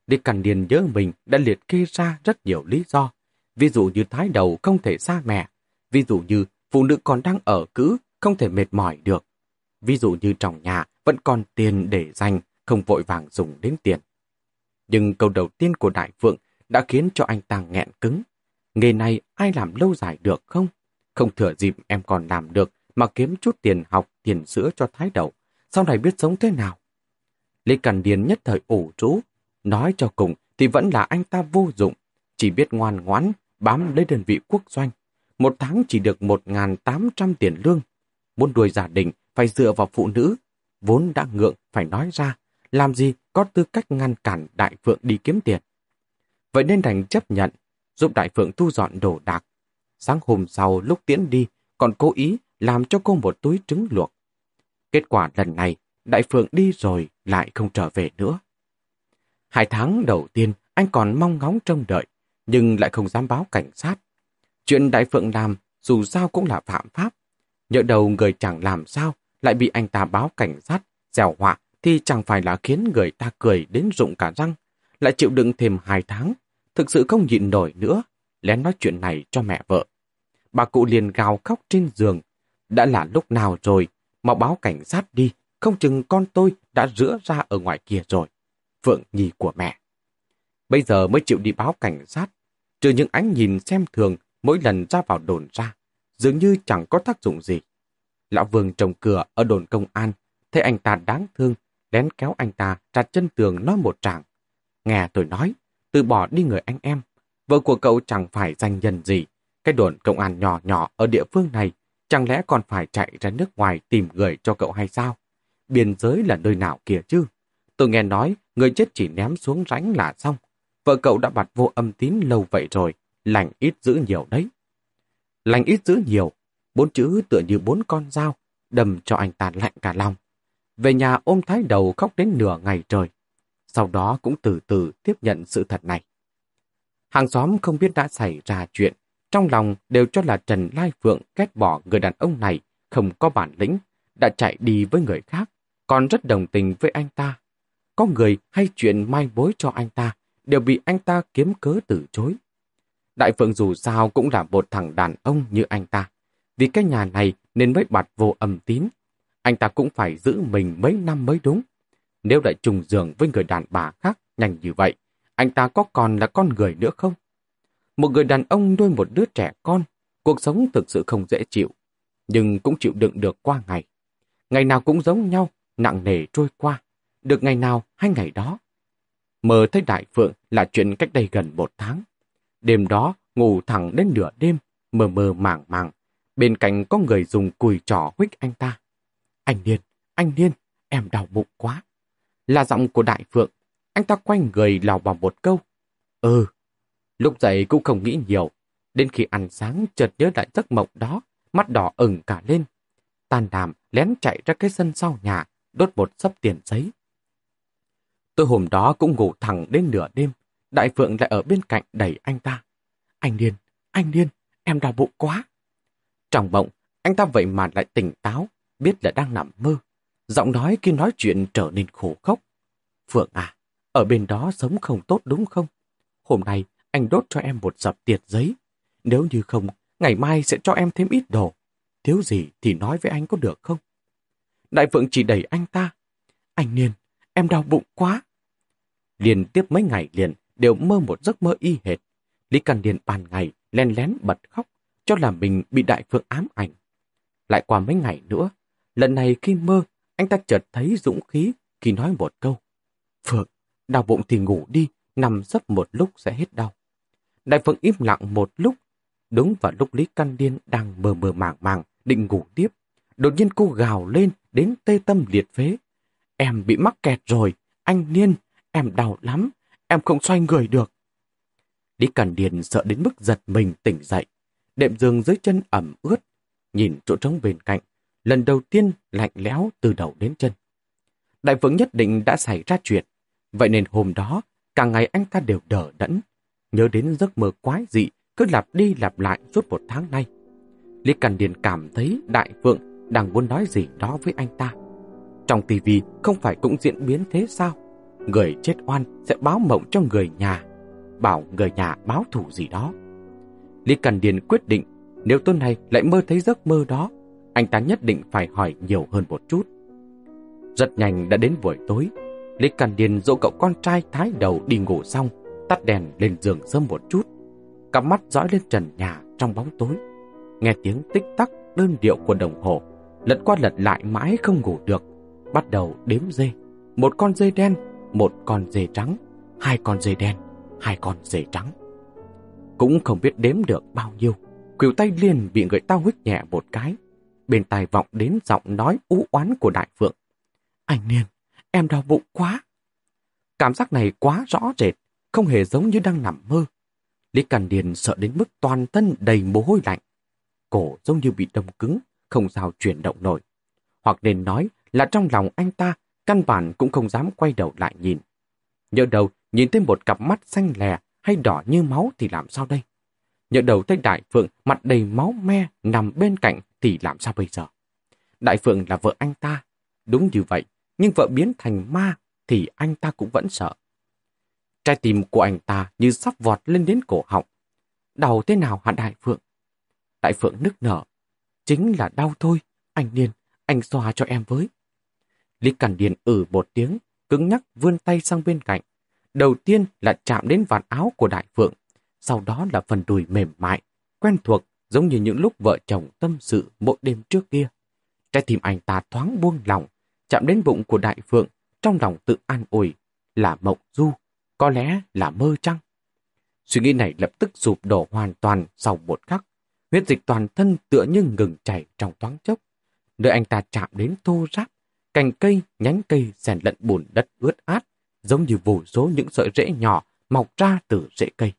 đi cần Điền nhớ mình đã liệt kê ra rất nhiều lý do, ví dụ như thái đầu không thể xa mẹ, ví dụ như phụ nữ còn đang ở cữ không thể mệt mỏi được, ví dụ như trong nhà vẫn còn tiền để dành, không vội vàng dùng đến tiền. Nhưng câu đầu tiên của Đại Phượng đã khiến cho anh ta nghẹn cứng. Nghề này ai làm lâu dài được không? Không thừa dịp em còn làm được mà kiếm chút tiền học, tiền sữa cho thái đầu. Sau này biết sống thế nào? Lê Cần Điền nhất thời ủ rũ. Nói cho cùng thì vẫn là anh ta vô dụng. Chỉ biết ngoan ngoãn, bám lấy đơn vị quốc doanh. Một tháng chỉ được 1.800 tiền lương. Muốn đuổi gia đình phải dựa vào phụ nữ. Vốn đã ngượng phải nói ra. Làm gì có tư cách ngăn cản Đại Phượng đi kiếm tiền. Vậy nên đành chấp nhận, giúp Đại Phượng thu dọn đồ đạc. Sáng hôm sau lúc tiễn đi, còn cố ý làm cho cô một túi trứng luộc. Kết quả lần này, Đại Phượng đi rồi lại không trở về nữa. Hai tháng đầu tiên, anh còn mong ngóng trông đợi, nhưng lại không dám báo cảnh sát. Chuyện Đại Phượng làm dù sao cũng là phạm pháp. Nhỡ đầu người chẳng làm sao, lại bị anh ta báo cảnh sát, dèo họa thì chẳng phải là khiến người ta cười đến rụng cả răng, lại chịu đựng thêm hai tháng, thực sự không nhịn nổi nữa, lén nói chuyện này cho mẹ vợ. Bà cụ liền gào khóc trên giường, đã là lúc nào rồi, mau báo cảnh sát đi, không chừng con tôi đã rửa ra ở ngoài kia rồi. Phượng Nhi của mẹ. Bây giờ mới chịu đi báo cảnh sát, trừ những ánh nhìn xem thường mỗi lần ra vào đồn ra, dường như chẳng có tác dụng gì. Lão Vương trồng cửa ở đồn công an, thấy anh ta đáng thương, lén kéo anh ta ra chân tường nói một tràng. Nghe tôi nói, từ bỏ đi người anh em, vợ của cậu chẳng phải danh nhân gì. Cái đồn công an nhỏ nhỏ ở địa phương này, chẳng lẽ còn phải chạy ra nước ngoài tìm người cho cậu hay sao? Biên giới là nơi nào kia chứ? Tôi nghe nói, người chết chỉ ném xuống rãnh là xong. vợ cậu đã bặt vô âm tín lâu vậy rồi, lành ít giữ nhiều đấy. Lành ít giữ nhiều, bốn chữ tựa như bốn con dao, đâm cho anh ta lạnh cả lòng. Về nhà ôm thái đầu khóc đến nửa ngày trời. Sau đó cũng từ từ tiếp nhận sự thật này. Hàng xóm không biết đã xảy ra chuyện, trong lòng đều cho là Trần Lai Phượng ghét bỏ người đàn ông này không có bản lĩnh, đã chạy đi với người khác, còn rất đồng tình với anh ta. Có người hay chuyện mai bối cho anh ta, đều bị anh ta kiếm cớ từ chối. Đại Phượng dù sao cũng là một thằng đàn ông như anh ta. Vì cái nhà này nên mới bạt vô âm tín. Anh ta cũng phải giữ mình mấy năm mới đúng. Nếu lại trùng giường với người đàn bà khác nhanh như vậy, anh ta có còn là con người nữa không? Một người đàn ông nuôi một đứa trẻ con, cuộc sống thực sự không dễ chịu, nhưng cũng chịu đựng được qua ngày. Ngày nào cũng giống nhau, nặng nề trôi qua, được ngày nào hay ngày đó. Mơ thấy Đại Phượng là chuyện cách đây gần một tháng. Đêm đó, ngủ thẳng đến nửa đêm, mờ mờ mảng mảng Bên cạnh có người dùng cùi trỏ huých anh ta. Anh Niên, anh Niên, em đau bụng quá. Là giọng của Đại Phượng. Anh ta quay người lào vào một câu. Ừ. Lúc dậy cũng không nghĩ nhiều. Đến khi ăn sáng chợt nhớ lại giấc mộng đó, mắt đỏ ửng cả lên. Tàn đàm lén chạy ra cái sân sau nhà, đốt một sấp tiền giấy. Tôi hôm đó cũng ngủ thẳng đến nửa đêm. Đại Phượng lại ở bên cạnh đẩy anh ta. Anh Điên, anh Điên, em đau bụng quá. Trong bụng, anh ta vậy mà lại tỉnh táo, biết là đang nằm mơ. Giọng nói khi nói chuyện trở nên khổ khốc. Phượng à, ở bên đó sống không tốt đúng không? Hôm nay anh đốt cho em một dập tiệt giấy. Nếu như không, ngày mai sẽ cho em thêm ít đồ. Thiếu gì thì nói với anh có được không? Đại Phượng chỉ đẩy anh ta. Anh Niên, em đau bụng quá. Liên tiếp mấy ngày liền đều mơ một giấc mơ y hệt. Lý Căn Điền ban ngày len lén bật khóc, cho là mình bị Đại Phượng ám ảnh. Lại qua mấy ngày nữa, lần này khi mơ, anh ta chợt thấy dũng khí khi nói một câu. Phượng, đau bụng thì ngủ đi, nằm sấp một lúc sẽ hết đau. Đại Phượng im lặng một lúc, đúng vào lúc Lý Căn Điên đang mơ mơ màng màng, định ngủ tiếp. Đột nhiên cô gào lên đến tê tâm liệt phế. Em bị mắc kẹt rồi, anh Niên, em đau lắm, em không xoay người được. Lý Cẩn Điền sợ đến mức giật mình tỉnh dậy. Đệm giường dưới chân ẩm ướt, nhìn chỗ trống bên cạnh, lần đầu tiên lạnh lẽo từ đầu đến chân. Đại vương nhất định đã xảy ra chuyện, vậy nên hôm đó, cả ngày anh ta đều đỡ đẫn, nhớ đến giấc mơ quái dị cứ lặp đi lặp lại suốt một tháng nay. Lý Cẩn Điền cảm thấy Đại Vượng đang muốn nói gì đó với anh ta. Trong tivi không phải cũng diễn biến thế sao? Người chết oan sẽ báo mộng cho người nhà, bảo người nhà báo thủ gì đó. Lý Cần Điền quyết định nếu tối nay lại mơ thấy giấc mơ đó, anh ta nhất định phải hỏi nhiều hơn một chút. Rất nhanh đã đến buổi tối, Lý Cần Điền dỗ cậu con trai thái đầu đi ngủ xong, tắt đèn lên giường sớm một chút. Cặp mắt dõi lên trần nhà trong bóng tối. Nghe tiếng tích tắc đơn điệu của đồng hồ, lật qua lật lại mãi không ngủ được. Bắt đầu đếm dê. Một con dê đen một con dê trắng, hai con dê đen, hai con dê trắng. Cũng không biết đếm được bao nhiêu, khuỷu tay liền bị người ta huyết nhẹ một cái. Bên tai vọng đến giọng nói ú oán của đại phượng. Anh Niên, em đau bụng quá. Cảm giác này quá rõ rệt, không hề giống như đang nằm mơ. Lý Càn Điền sợ đến mức toàn thân đầy mồ hôi lạnh. Cổ giống như bị đông cứng, không sao chuyển động nổi. Hoặc nên nói là trong lòng anh ta căn bản cũng không dám quay đầu lại nhìn. Nhớ đầu nhìn thấy một cặp mắt xanh lè hay đỏ như máu thì làm sao đây? Nhớ đầu thấy Đại Phượng mặt đầy máu me nằm bên cạnh thì làm sao bây giờ? Đại Phượng là vợ anh ta. Đúng như vậy, nhưng vợ biến thành ma thì anh ta cũng vẫn sợ. Trái tim của anh ta như sắp vọt lên đến cổ họng. Đau thế nào hả Đại Phượng? Đại Phượng nức nở. Chính là đau thôi. Anh Niên, anh xoa cho em với. Lý Cản Điền ử một tiếng, cứng nhắc vươn tay sang bên cạnh. Đầu tiên là chạm đến vạt áo của Đại Phượng, sau đó là phần đùi mềm mại, quen thuộc giống như những lúc vợ chồng tâm sự mỗi đêm trước kia. Trái tim anh ta thoáng buông lòng, chạm đến bụng của Đại Phượng, trong lòng tự an ủi, là mộng du, có lẽ là mơ chăng? Suy nghĩ này lập tức sụp đổ hoàn toàn sau một khắc. Huyết dịch toàn thân tựa như ngừng chảy trong thoáng chốc. Nơi anh ta chạm đến thô ráp, cành cây, nhánh cây xèn lẫn bùn đất ướt át, giống như vô số những sợi rễ nhỏ mọc ra từ rễ cây.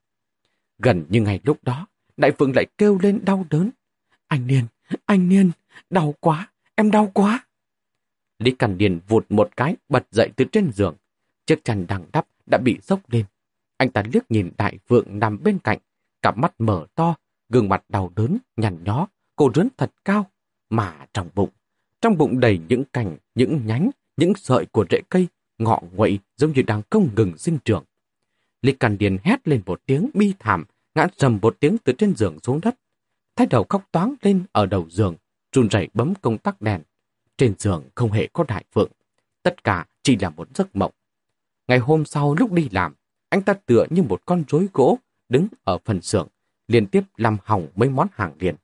Gần như ngày lúc đó, Đại Phượng lại kêu lên đau đớn. Anh Niên, anh Niên, đau quá, em đau quá. Lý Càn Điền vụt một cái bật dậy từ trên giường. Chiếc chăn đang đắp đã bị dốc lên. Anh ta liếc nhìn Đại Phượng nằm bên cạnh, cặp mắt mở to, gương mặt đau đớn, nhằn nhó, cổ rướn thật cao, mà trong bụng. Trong bụng đầy những cành, những nhánh, những sợi của rễ cây, ngọ nguậy giống như đang không ngừng sinh trưởng. Lý Càn Điền hét lên một tiếng bi thảm, ngã rầm một tiếng từ trên giường xuống đất. Thái đầu khóc toáng lên ở đầu giường, run rẩy bấm công tắc đèn. Trên giường không hề có đại phượng. Tất cả chỉ là một giấc mộng. Ngày hôm sau lúc đi làm, anh ta tựa như một con rối gỗ đứng ở phần xưởng, liên tiếp làm hỏng mấy món hàng liền.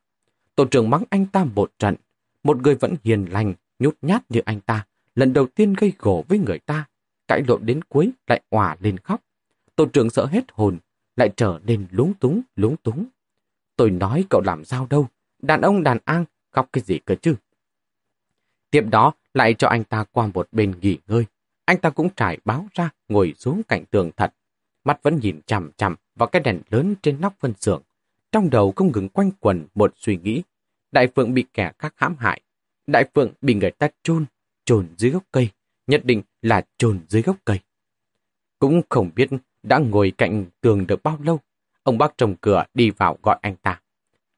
Tổ trưởng mắng anh ta một trận, một người vẫn hiền lành, nhút nhát như anh ta, lần đầu tiên gây gổ với người ta, cãi lộn đến cuối lại òa lên khóc. Tổ trưởng sợ hết hồn, lại trở nên lúng túng, lúng túng. Tôi nói cậu làm sao đâu, đàn ông đàn an, khóc cái gì cơ chứ. Tiếp đó lại cho anh ta qua một bên nghỉ ngơi. Anh ta cũng trải báo ra, ngồi xuống cạnh tường thật. Mắt vẫn nhìn chằm chằm vào cái đèn lớn trên nóc phân xưởng. Trong đầu không ngừng quanh quần một suy nghĩ. Đại Phượng bị kẻ khác hãm hại. Đại Phượng bị người ta chôn chôn dưới gốc cây. Nhất định là chôn dưới gốc cây. Cũng không biết đã ngồi cạnh tường được bao lâu. Ông bác trồng cửa đi vào gọi anh ta.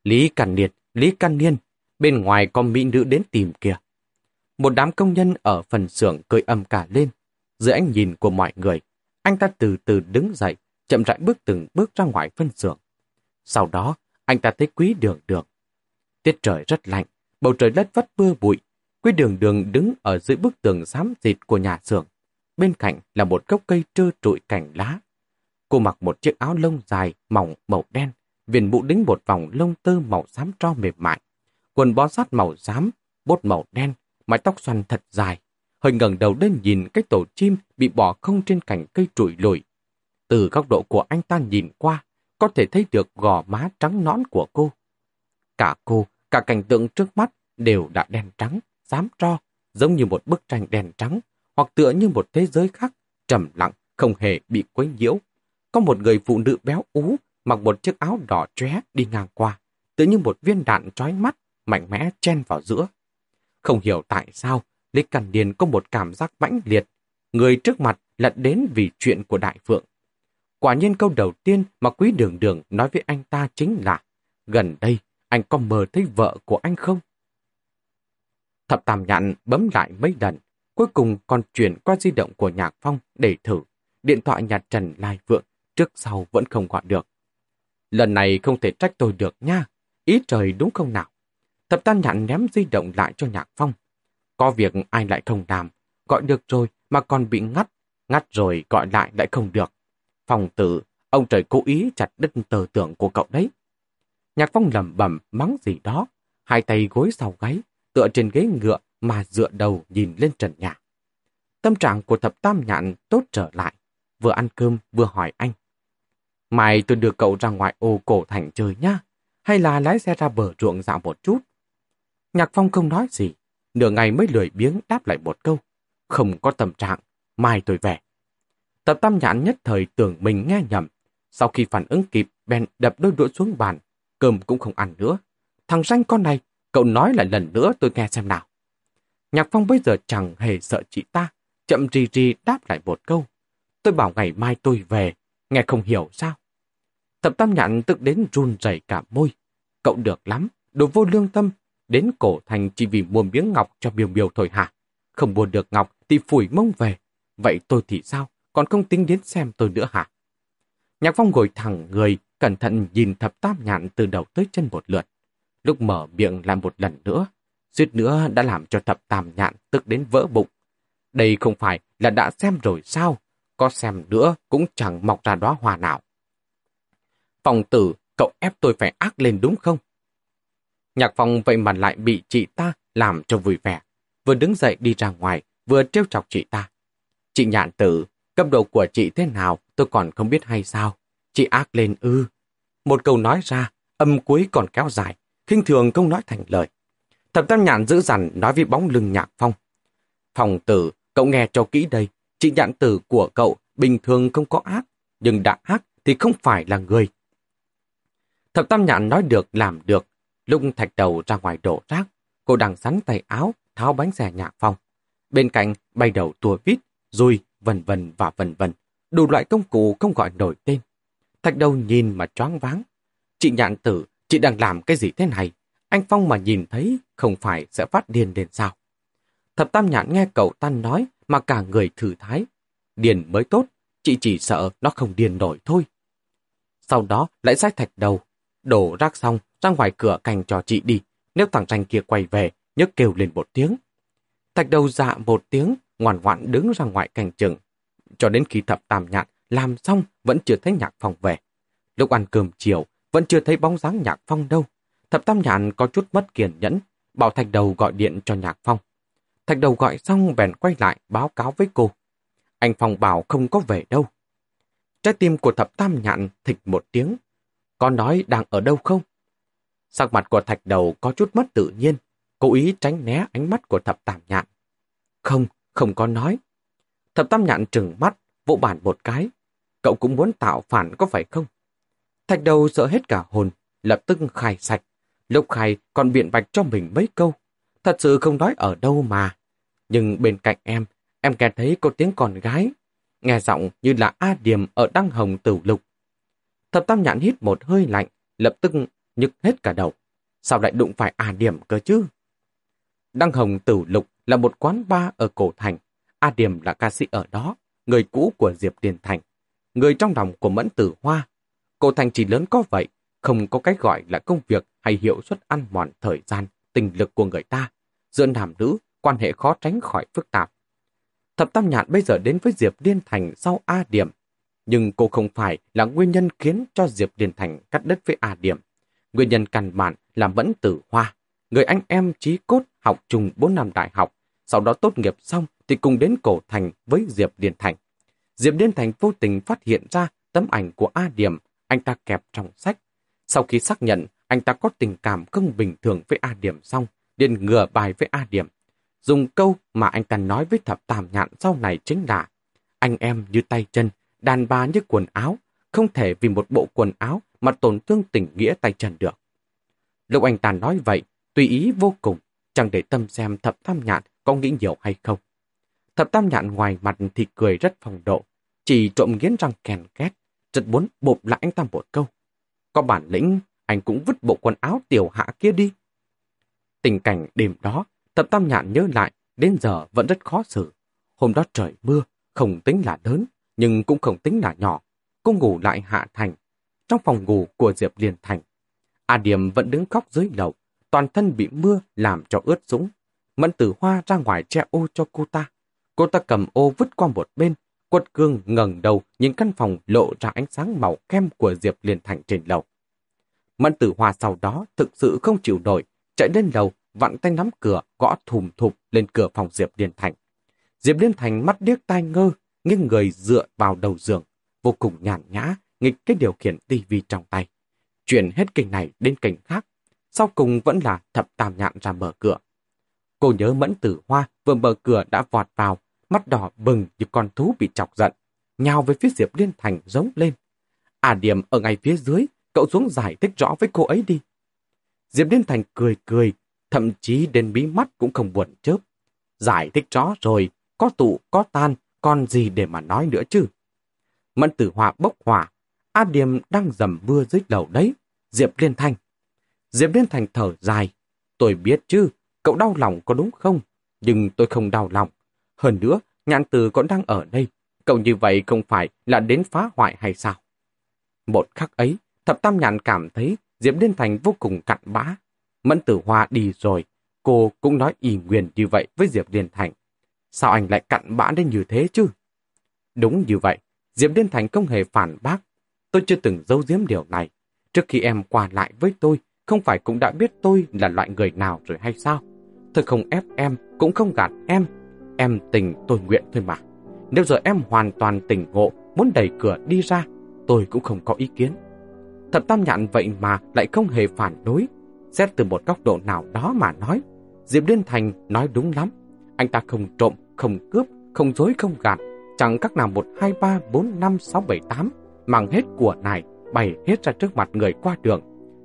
Lý Càn Niên, Lý Càn Niên, bên ngoài có mỹ nữ đến tìm kìa. Một đám công nhân ở phần xưởng cười âm cả lên. Dưới ánh nhìn của mọi người, anh ta từ từ đứng dậy, chậm rãi bước từng bước ra ngoài phân xưởng. Sau đó, anh ta thấy quý đường đường. Tiết trời rất lạnh, bầu trời lất vất mưa bụi. Quý đường đường đứng ở dưới bức tường xám xịt của nhà xưởng. Bên cạnh là một gốc cây trơ trụi cành lá. Cô mặc một chiếc áo lông dài, mỏng, màu đen, viền mũ đính một vòng lông tơ màu xám tro mềm mại. Quần bó sát màu xám, bốt màu đen, mái tóc xoăn thật dài. Hơi ngẩng đầu lên nhìn cái tổ chim bị bỏ không trên cành cây trụi lùi. Từ góc độ của anh ta nhìn qua, có thể thấy được gò má trắng nõn của cô. Cả cô, cả cảnh tượng trước mắt đều đã đen trắng, xám tro, giống như một bức tranh đen trắng, hoặc tựa như một thế giới khác, trầm lặng, không hề bị quấy nhiễu. Có một người phụ nữ béo ú, mặc một chiếc áo đỏ chóe đi ngang qua, tự như một viên đạn trói mắt, mạnh mẽ chen vào giữa. Không hiểu tại sao, Lý cẩn Điền có một cảm giác mãnh liệt. Người trước mặt lật đến vì chuyện của Đại Phượng. Quả nhiên câu đầu tiên mà Quý Đường Đường nói với anh ta chính là Gần đây, anh có mơ thấy vợ của anh không? Thập Tam Nhạn bấm lại mấy lần, cuối cùng còn chuyển qua di động của Nhạc Phong để thử. Điện thoại nhà Trần Lai vượng trước sau vẫn không gọi được. Lần này không thể trách tôi được nha, ý trời đúng không nào? Thập Tam Nhạn ném di động lại cho Nhạc Phong. Có việc ai lại không làm, gọi được rồi mà còn bị ngắt, ngắt rồi gọi lại lại không được. Phòng tử, ông trời cố ý chặt đứt tờ tưởng của cậu đấy. Nhạc Phong lẩm bẩm mắng gì đó, hai tay gối sau gáy, tựa trên ghế ngựa mà dựa đầu nhìn lên trần nhà. Tâm trạng của thập tam nhạn tốt trở lại, vừa ăn cơm vừa hỏi anh. Mai tôi đưa cậu ra ngoài ô cổ thành chơi nhá, hay là lái xe ra bờ ruộng dạo một chút? Nhạc Phong không nói gì, nửa ngày mới lười biếng đáp lại một câu. Không có tâm trạng, mai tôi về. Tập tam nhãn nhất thời tưởng mình nghe nhầm. Sau khi phản ứng kịp, bèn đập đôi đũa xuống bàn. Cơm cũng không ăn nữa. Thằng ranh con này, cậu nói lại lần nữa tôi nghe xem nào. Nhạc Phong bây giờ chẳng hề sợ chị ta. Chậm rì rì đáp lại một câu. Tôi bảo ngày mai tôi về. Nghe không hiểu sao. Thập tam nhãn tức đến run rẩy cả môi. Cậu được lắm, đồ vô lương tâm, đến cổ thành chỉ vì mua miếng ngọc cho biêu biêu thôi hả? Không mua được ngọc thì phủi mông về. Vậy tôi thì sao? Còn không tính đến xem tôi nữa hả? Nhạc phong ngồi thẳng người, cẩn thận nhìn thập tam nhạn từ đầu tới chân một lượt. Lúc mở miệng làm một lần nữa, suýt nữa đã làm cho thập tam nhạn tức đến vỡ bụng. Đây không phải là đã xem rồi sao? Có xem nữa cũng chẳng mọc ra đóa hoa nào. Phòng tử, cậu ép tôi phải ác lên đúng không? Nhạc phong vậy mà lại bị chị ta làm cho vui vẻ. Vừa đứng dậy đi ra ngoài, vừa trêu chọc chị ta. Chị nhạn tử, cấp độ của chị thế nào tôi còn không biết hay sao. Chị ác lên ư. Một câu nói ra, âm cuối còn kéo dài, khinh thường không nói thành lời. Thập tam nhạn giữ dằn nói với bóng lưng nhạc phong. Phòng tử, cậu nghe cho kỹ đây, chị nhạn tử của cậu bình thường không có ác. nhưng đã ác thì không phải là người. Thập Tam Nhạn nói được làm được, lúc thạch đầu ra ngoài đổ rác, cô đang sắn tay áo, tháo bánh xe nhạc phong. Bên cạnh bay đầu tua vít, rùi, vần vần và vần vần, đủ loại công cụ không gọi nổi tên. Thạch đầu nhìn mà choáng váng. Chị nhạn tử, chị đang làm cái gì thế này? Anh Phong mà nhìn thấy, không phải sẽ phát điên lên sao? Thập Tam Nhạn nghe cậu tan nói mà cả người thử thái. Điền mới tốt, chị chỉ sợ nó không điền nổi thôi. Sau đó lại sách thạch đầu, đổ rác xong ra ngoài cửa cành cho chị đi. Nếu thằng tranh kia quay về, nhớ kêu lên một tiếng. Thạch đầu dạ một tiếng, ngoan ngoãn đứng ra ngoài cành chừng. Cho đến khi thập tam nhạn làm xong vẫn chưa thấy nhạc phong về. Lúc ăn cơm chiều, vẫn chưa thấy bóng dáng nhạc phong đâu. Thập tam nhạn có chút mất kiên nhẫn, bảo thạch đầu gọi điện cho nhạc phong. Thạch đầu gọi xong bèn quay lại báo cáo với cô. Anh Phong bảo không có về đâu. Trái tim của thập tam nhạn thịch một tiếng. Con nói đang ở đâu không? Sắc mặt của thạch đầu có chút mất tự nhiên, cố ý tránh né ánh mắt của thập tam nhạn. Không, không có nói. Thập tam nhạn trừng mắt, vỗ bản một cái. Cậu cũng muốn tạo phản có phải không? Thạch đầu sợ hết cả hồn, lập tức khai sạch. Lúc khai còn biện bạch cho mình mấy câu. Thật sự không nói ở đâu mà. Nhưng bên cạnh em, em nghe thấy có tiếng con gái. Nghe giọng như là A Điềm ở Đăng Hồng Tử Lục. Thập Tam Nhãn hít một hơi lạnh, lập tức nhức hết cả đầu. Sao lại đụng phải A Điềm cơ chứ? Đăng Hồng Tử Lục là một quán bar ở Cổ Thành. A Điềm là ca sĩ ở đó, người cũ của Diệp Điền Thành. Người trong lòng của Mẫn Tử Hoa. Cô Thành chỉ lớn có vậy, không có cách gọi là công việc hay hiệu suất ăn mòn thời gian, tình lực của người ta. Giữa nam nữ quan hệ khó tránh khỏi phức tạp. Thập Tam Nhạn bây giờ đến với Diệp Liên Thành sau A Điểm, nhưng cô không phải là nguyên nhân khiến cho Diệp Liên Thành cắt đất với A Điểm. Nguyên nhân căn bản là Mẫn Tử Hoa, người anh em trí cốt học chung 4 năm đại học, sau đó tốt nghiệp xong thì cùng đến cổ thành với Diệp Điền Thành. Diệp Điền Thành vô tình phát hiện ra tấm ảnh của A Điểm anh ta kẹp trong sách. Sau khi xác nhận anh ta có tình cảm không bình thường với A Điểm xong, liền ngừa bài với A Điểm. Dùng câu mà anh ta nói với thập tam nhạn sau này chính là anh em như tay chân, đàn bà như quần áo, không thể vì một bộ quần áo mà tổn thương tình nghĩa tay chân được. Lúc anh ta nói vậy, tùy ý vô cùng, chẳng để tâm xem thập tam nhạn có nghĩ nhiều hay không. Thập tam nhạn ngoài mặt thì cười rất phòng độ, chỉ trộm nghiến răng kèn két, rất muốn bộp lại anh ta một câu. Có bản lĩnh, anh cũng vứt bộ quần áo tiểu hạ kia đi. Tình cảnh đêm đó, Thập Tam Nhạn nhớ lại, đến giờ vẫn rất khó xử. Hôm đó trời mưa, không tính là lớn, nhưng cũng không tính là nhỏ. Cô ngủ lại hạ thành, trong phòng ngủ của Diệp Liên Thành. A Điểm vẫn đứng khóc dưới lầu, toàn thân bị mưa làm cho ướt sũng. Mẫn tử hoa ra ngoài che ô cho cô ta. Cô ta cầm ô vứt qua một bên, quật cương ngẩng đầu nhìn căn phòng lộ ra ánh sáng màu kem của Diệp Liên Thành trên lầu. Mẫn tử hoa sau đó thực sự không chịu nổi, chạy lên lầu vặn tay nắm cửa, gõ thùm thụp lên cửa phòng Diệp Liên Thành. Diệp Liên Thành mắt điếc tai ngơ, nghiêng người dựa vào đầu giường, vô cùng nhàn nhã, nghịch cái điều khiển tivi trong tay. Chuyển hết kênh này đến kênh khác, sau cùng vẫn là thập tam nhạn ra mở cửa. Cô nhớ mẫn tử hoa vừa mở cửa đã vọt vào, mắt đỏ bừng như con thú bị chọc giận, nhào về phía Diệp Liên Thành giống lên. À điểm ở ngay phía dưới, cậu xuống giải thích rõ với cô ấy đi. Diệp Liên Thành cười cười, thậm chí đến bí mắt cũng không buồn chớp. Giải thích rõ rồi, có tụ, có tan, còn gì để mà nói nữa chứ. Mẫn tử hỏa bốc hỏa, à, A Điềm đang dầm mưa dưới đầu đấy, Diệp Liên Thành. Diệp Liên Thành thở dài, tôi biết chứ, cậu đau lòng có đúng không? Nhưng tôi không đau lòng. Hơn nữa, nhãn từ còn đang ở đây, cậu như vậy không phải là đến phá hoại hay sao? Một khắc ấy, thập tam nhàn cảm thấy Diệp Liên Thành vô cùng cặn bã, Mẫn tử hoa đi rồi, cô cũng nói y nguyên như vậy với Diệp Liên Thành. Sao anh lại cặn bã đến như thế chứ? Đúng như vậy, Diệp Liên Thành không hề phản bác. Tôi chưa từng giấu giếm điều này. Trước khi em qua lại với tôi, không phải cũng đã biết tôi là loại người nào rồi hay sao? Tôi không ép em, cũng không gạt em. Em tình tôi nguyện thôi mà. Nếu giờ em hoàn toàn tỉnh ngộ, muốn đẩy cửa đi ra, tôi cũng không có ý kiến. Thật tam nhạn vậy mà lại không hề phản đối, Xét từ một góc độ nào đó mà nói, Diệp Liên Thành nói đúng lắm. Anh ta không trộm, không cướp, không dối, không gạt. Chẳng các nào một hai ba bốn năm sáu bảy tám mang hết của này, bày hết ra trước mặt người qua đường.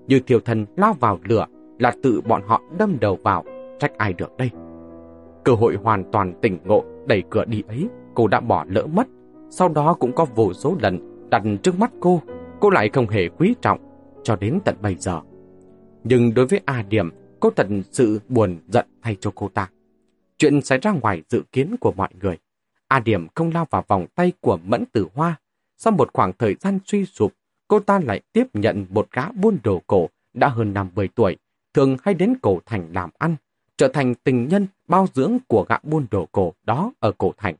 Như thiêu thần lao vào lửa, là tự bọn họ đâm đầu vào, trách ai được đây. Cơ hội hoàn toàn tỉnh ngộ, đẩy cửa đi ấy, cô đã bỏ lỡ mất. Sau đó cũng có vô số lần đặt trước mắt cô, cô lại không hề quý trọng, cho đến tận bây giờ. Nhưng đối với A Điểm, cô thật sự buồn giận thay cho cô ta. Chuyện xảy ra ngoài dự kiến của mọi người. A Điểm không lao vào vòng tay của Mẫn Tử Hoa. Sau một khoảng thời gian suy sụp, cô ta lại tiếp nhận một gã buôn đồ cổ đã hơn 50 tuổi, thường hay đến cổ thành làm ăn, trở thành tình nhân bao dưỡng của gã buôn đồ cổ đó ở cổ thành.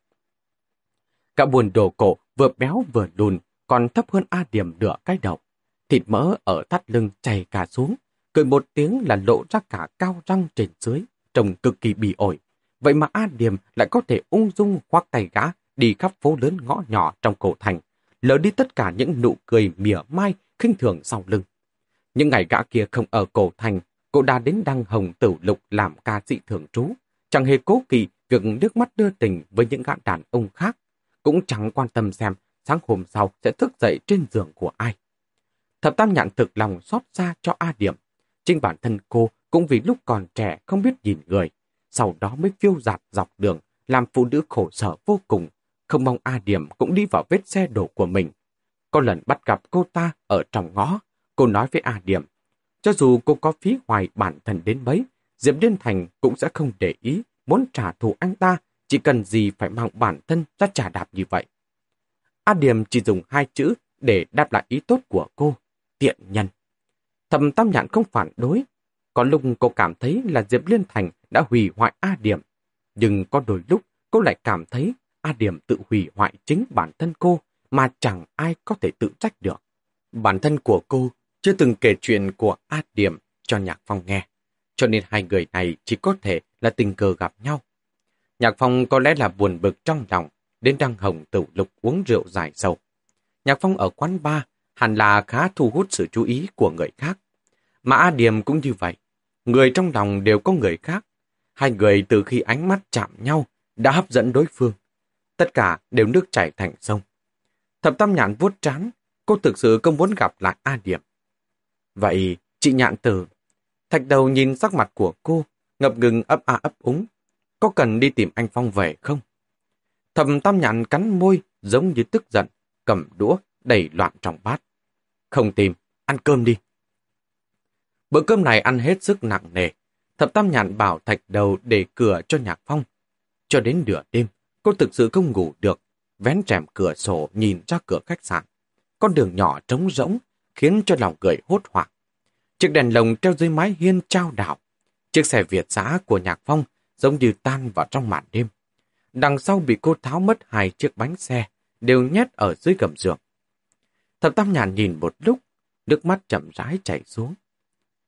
Gã buôn đồ cổ vừa béo vừa lùn, còn thấp hơn A Điểm nửa cái đầu. Thịt mỡ ở thắt lưng chảy cả xuống, cười một tiếng là lộ ra cả cao răng trên dưới, trông cực kỳ bị ổi. Vậy mà A Điểm lại có thể ung dung khoác tay gã đi khắp phố lớn ngõ nhỏ trong cổ thành, lỡ đi tất cả những nụ cười mỉa mai khinh thường sau lưng. Những ngày gã kia không ở cổ thành, cô đã đến đăng hồng tử lục làm ca sĩ thường trú, chẳng hề cố kỵ việc nước mắt đưa tình với những gã đàn ông khác, cũng chẳng quan tâm xem sáng hôm sau sẽ thức dậy trên giường của ai. Thập Tam Nhạn thực lòng xót xa cho A Điểm. Chính bản thân cô cũng vì lúc còn trẻ không biết nhìn người, sau đó mới phiêu giạt dọc đường, làm phụ nữ khổ sở vô cùng, không mong A Điểm cũng đi vào vết xe đổ của mình. Có lần bắt gặp cô ta ở trong ngõ, cô nói với A Điểm, cho dù cô có phí hoài bản thân đến mấy, Diệp Liên Thành cũng sẽ không để ý muốn trả thù anh ta, chỉ cần gì phải mang bản thân ra trả đạp như vậy. A Điềm chỉ dùng hai chữ để đáp lại ý tốt của cô, tiện nhân. Thầm Tam Nhạn không phản đối, có lúc cô cảm thấy là Diệp Liên Thành đã hủy hoại A Điểm, nhưng có đôi lúc cô lại cảm thấy A Điểm tự hủy hoại chính bản thân cô mà chẳng ai có thể tự trách được. Bản thân của cô chưa từng kể chuyện của A Điểm cho Nhạc Phong nghe, cho nên hai người này chỉ có thể là tình cờ gặp nhau. Nhạc Phong có lẽ là buồn bực trong lòng, đến đăng hồng tử lục uống rượu dài sầu. Nhạc Phong ở quán bar hẳn là khá thu hút sự chú ý của người khác. Mà A Điềm cũng như vậy. Người trong lòng đều có người khác. Hai người từ khi ánh mắt chạm nhau đã hấp dẫn đối phương. Tất cả đều nước chảy thành sông. Thập Tam Nhạn vuốt trán, cô thực sự không muốn gặp lại A Điềm. Vậy, chị Nhạn Tử, thạch đầu nhìn sắc mặt của cô, ngập ngừng ấp a ấp úng. Có cần đi tìm anh Phong về không? thầm Tam Nhạn cắn môi, giống như tức giận, cầm đũa, đầy loạn trong bát. Không tìm, ăn cơm đi. Bữa cơm này ăn hết sức nặng nề. Thập Tam Nhạn bảo thạch đầu để cửa cho Nhạc Phong. Cho đến nửa đêm, cô thực sự không ngủ được, vén rèm cửa sổ nhìn ra cửa khách sạn. Con đường nhỏ trống rỗng, khiến cho lòng người hốt hoảng. Chiếc đèn lồng treo dưới mái hiên trao đảo. Chiếc xe Việt giã của Nhạc Phong giống như tan vào trong màn đêm. Đằng sau bị cô tháo mất hai chiếc bánh xe, đều nhét ở dưới gầm giường. Thập Tam Nhàn nhìn một lúc, nước mắt chậm rãi chảy xuống.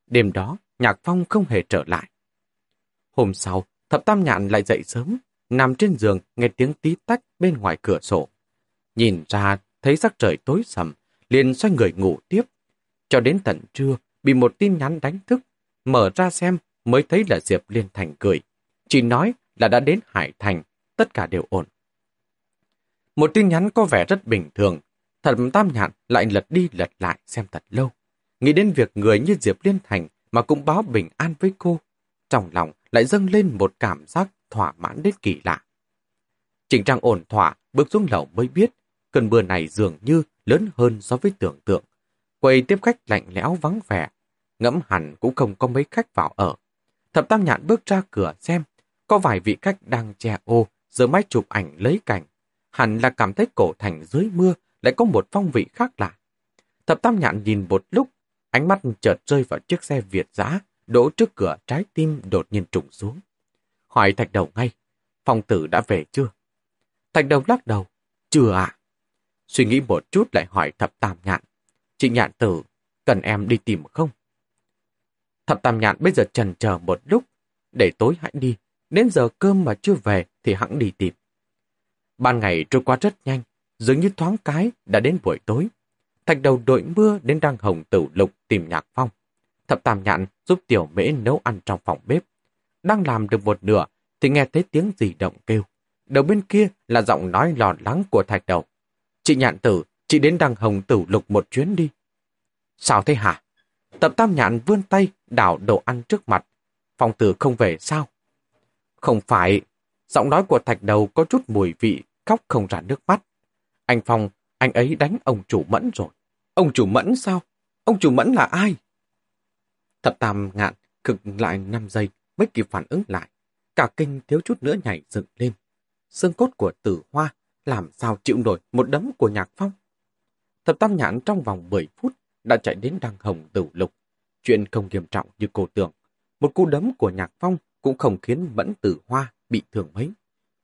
Đêm đó, Nhạc Phong không hề trở lại. Hôm sau, Thập Tam Nhạn lại dậy sớm, nằm trên giường nghe tiếng tí tách bên ngoài cửa sổ. Nhìn ra, thấy sắc trời tối sầm, liền xoay người ngủ tiếp. Cho đến tận trưa, bị một tin nhắn đánh thức, mở ra xem mới thấy là Diệp Liên Thành cười. Chỉ nói là đã đến Hải Thành, tất cả đều ổn. Một tin nhắn có vẻ rất bình thường, thật tam nhạn lại lật đi lật lại xem thật lâu. Nghĩ đến việc người như Diệp Liên Thành mà cũng báo bình an với cô, trong lòng lại dâng lên một cảm giác thỏa mãn đến kỳ lạ. Trình Trang ổn thỏa, bước xuống lầu mới biết, cơn mưa này dường như lớn hơn so với tưởng tượng. Quầy tiếp khách lạnh lẽo vắng vẻ, ngẫm hẳn cũng không có mấy khách vào ở. Thập Tam Nhạn bước ra cửa xem, có vài vị khách đang che ô, giờ máy chụp ảnh lấy cảnh. Hẳn là cảm thấy cổ thành dưới mưa lại có một phong vị khác lạ. Thập Tam Nhạn nhìn một lúc, ánh mắt chợt rơi vào chiếc xe Việt giã, đỗ trước cửa trái tim đột nhiên trùng xuống. Hỏi Thạch Đầu ngay, phong tử đã về chưa? Thạch Đầu lắc đầu, chưa ạ. Suy nghĩ một chút lại hỏi Thập Tam Nhạn, chị Nhạn tử, cần em đi tìm không? Thập Tam Nhạn bây giờ trần chờ một lúc, để tối hãy đi, đến giờ cơm mà chưa về thì hãng đi tìm. Ban ngày trôi qua rất nhanh, dường như thoáng cái đã đến buổi tối. Thạch đầu đội mưa đến đăng hồng tử lục tìm nhạc phong. Thập tam nhạn giúp tiểu mễ nấu ăn trong phòng bếp. Đang làm được một nửa thì nghe thấy tiếng gì động kêu. Đầu bên kia là giọng nói lò lắng của thạch đầu. Chị nhạn tử, chị đến Đăng hồng tử lục một chuyến đi. Sao thế hả? Tập tam nhạn vươn tay đảo đồ ăn trước mặt. Phong tử không về sao? Không phải. Giọng nói của thạch đầu có chút mùi vị, khóc không ra nước mắt. Anh Phong, anh ấy đánh ông chủ mẫn rồi. Ông chủ mẫn sao? Ông chủ mẫn là ai? Thập tam ngạn cực lại 5 giây mới kịp phản ứng lại. Cả kinh thiếu chút nữa nhảy dựng lên. Xương cốt của tử hoa làm sao chịu nổi một đấm của nhạc phong. Thập tam nhãn trong vòng 10 phút đã chạy đến đăng hồng tử lục. Chuyện không nghiêm trọng như cô tưởng. Một cú đấm của nhạc phong cũng không khiến mẫn tử hoa bị thương mấy.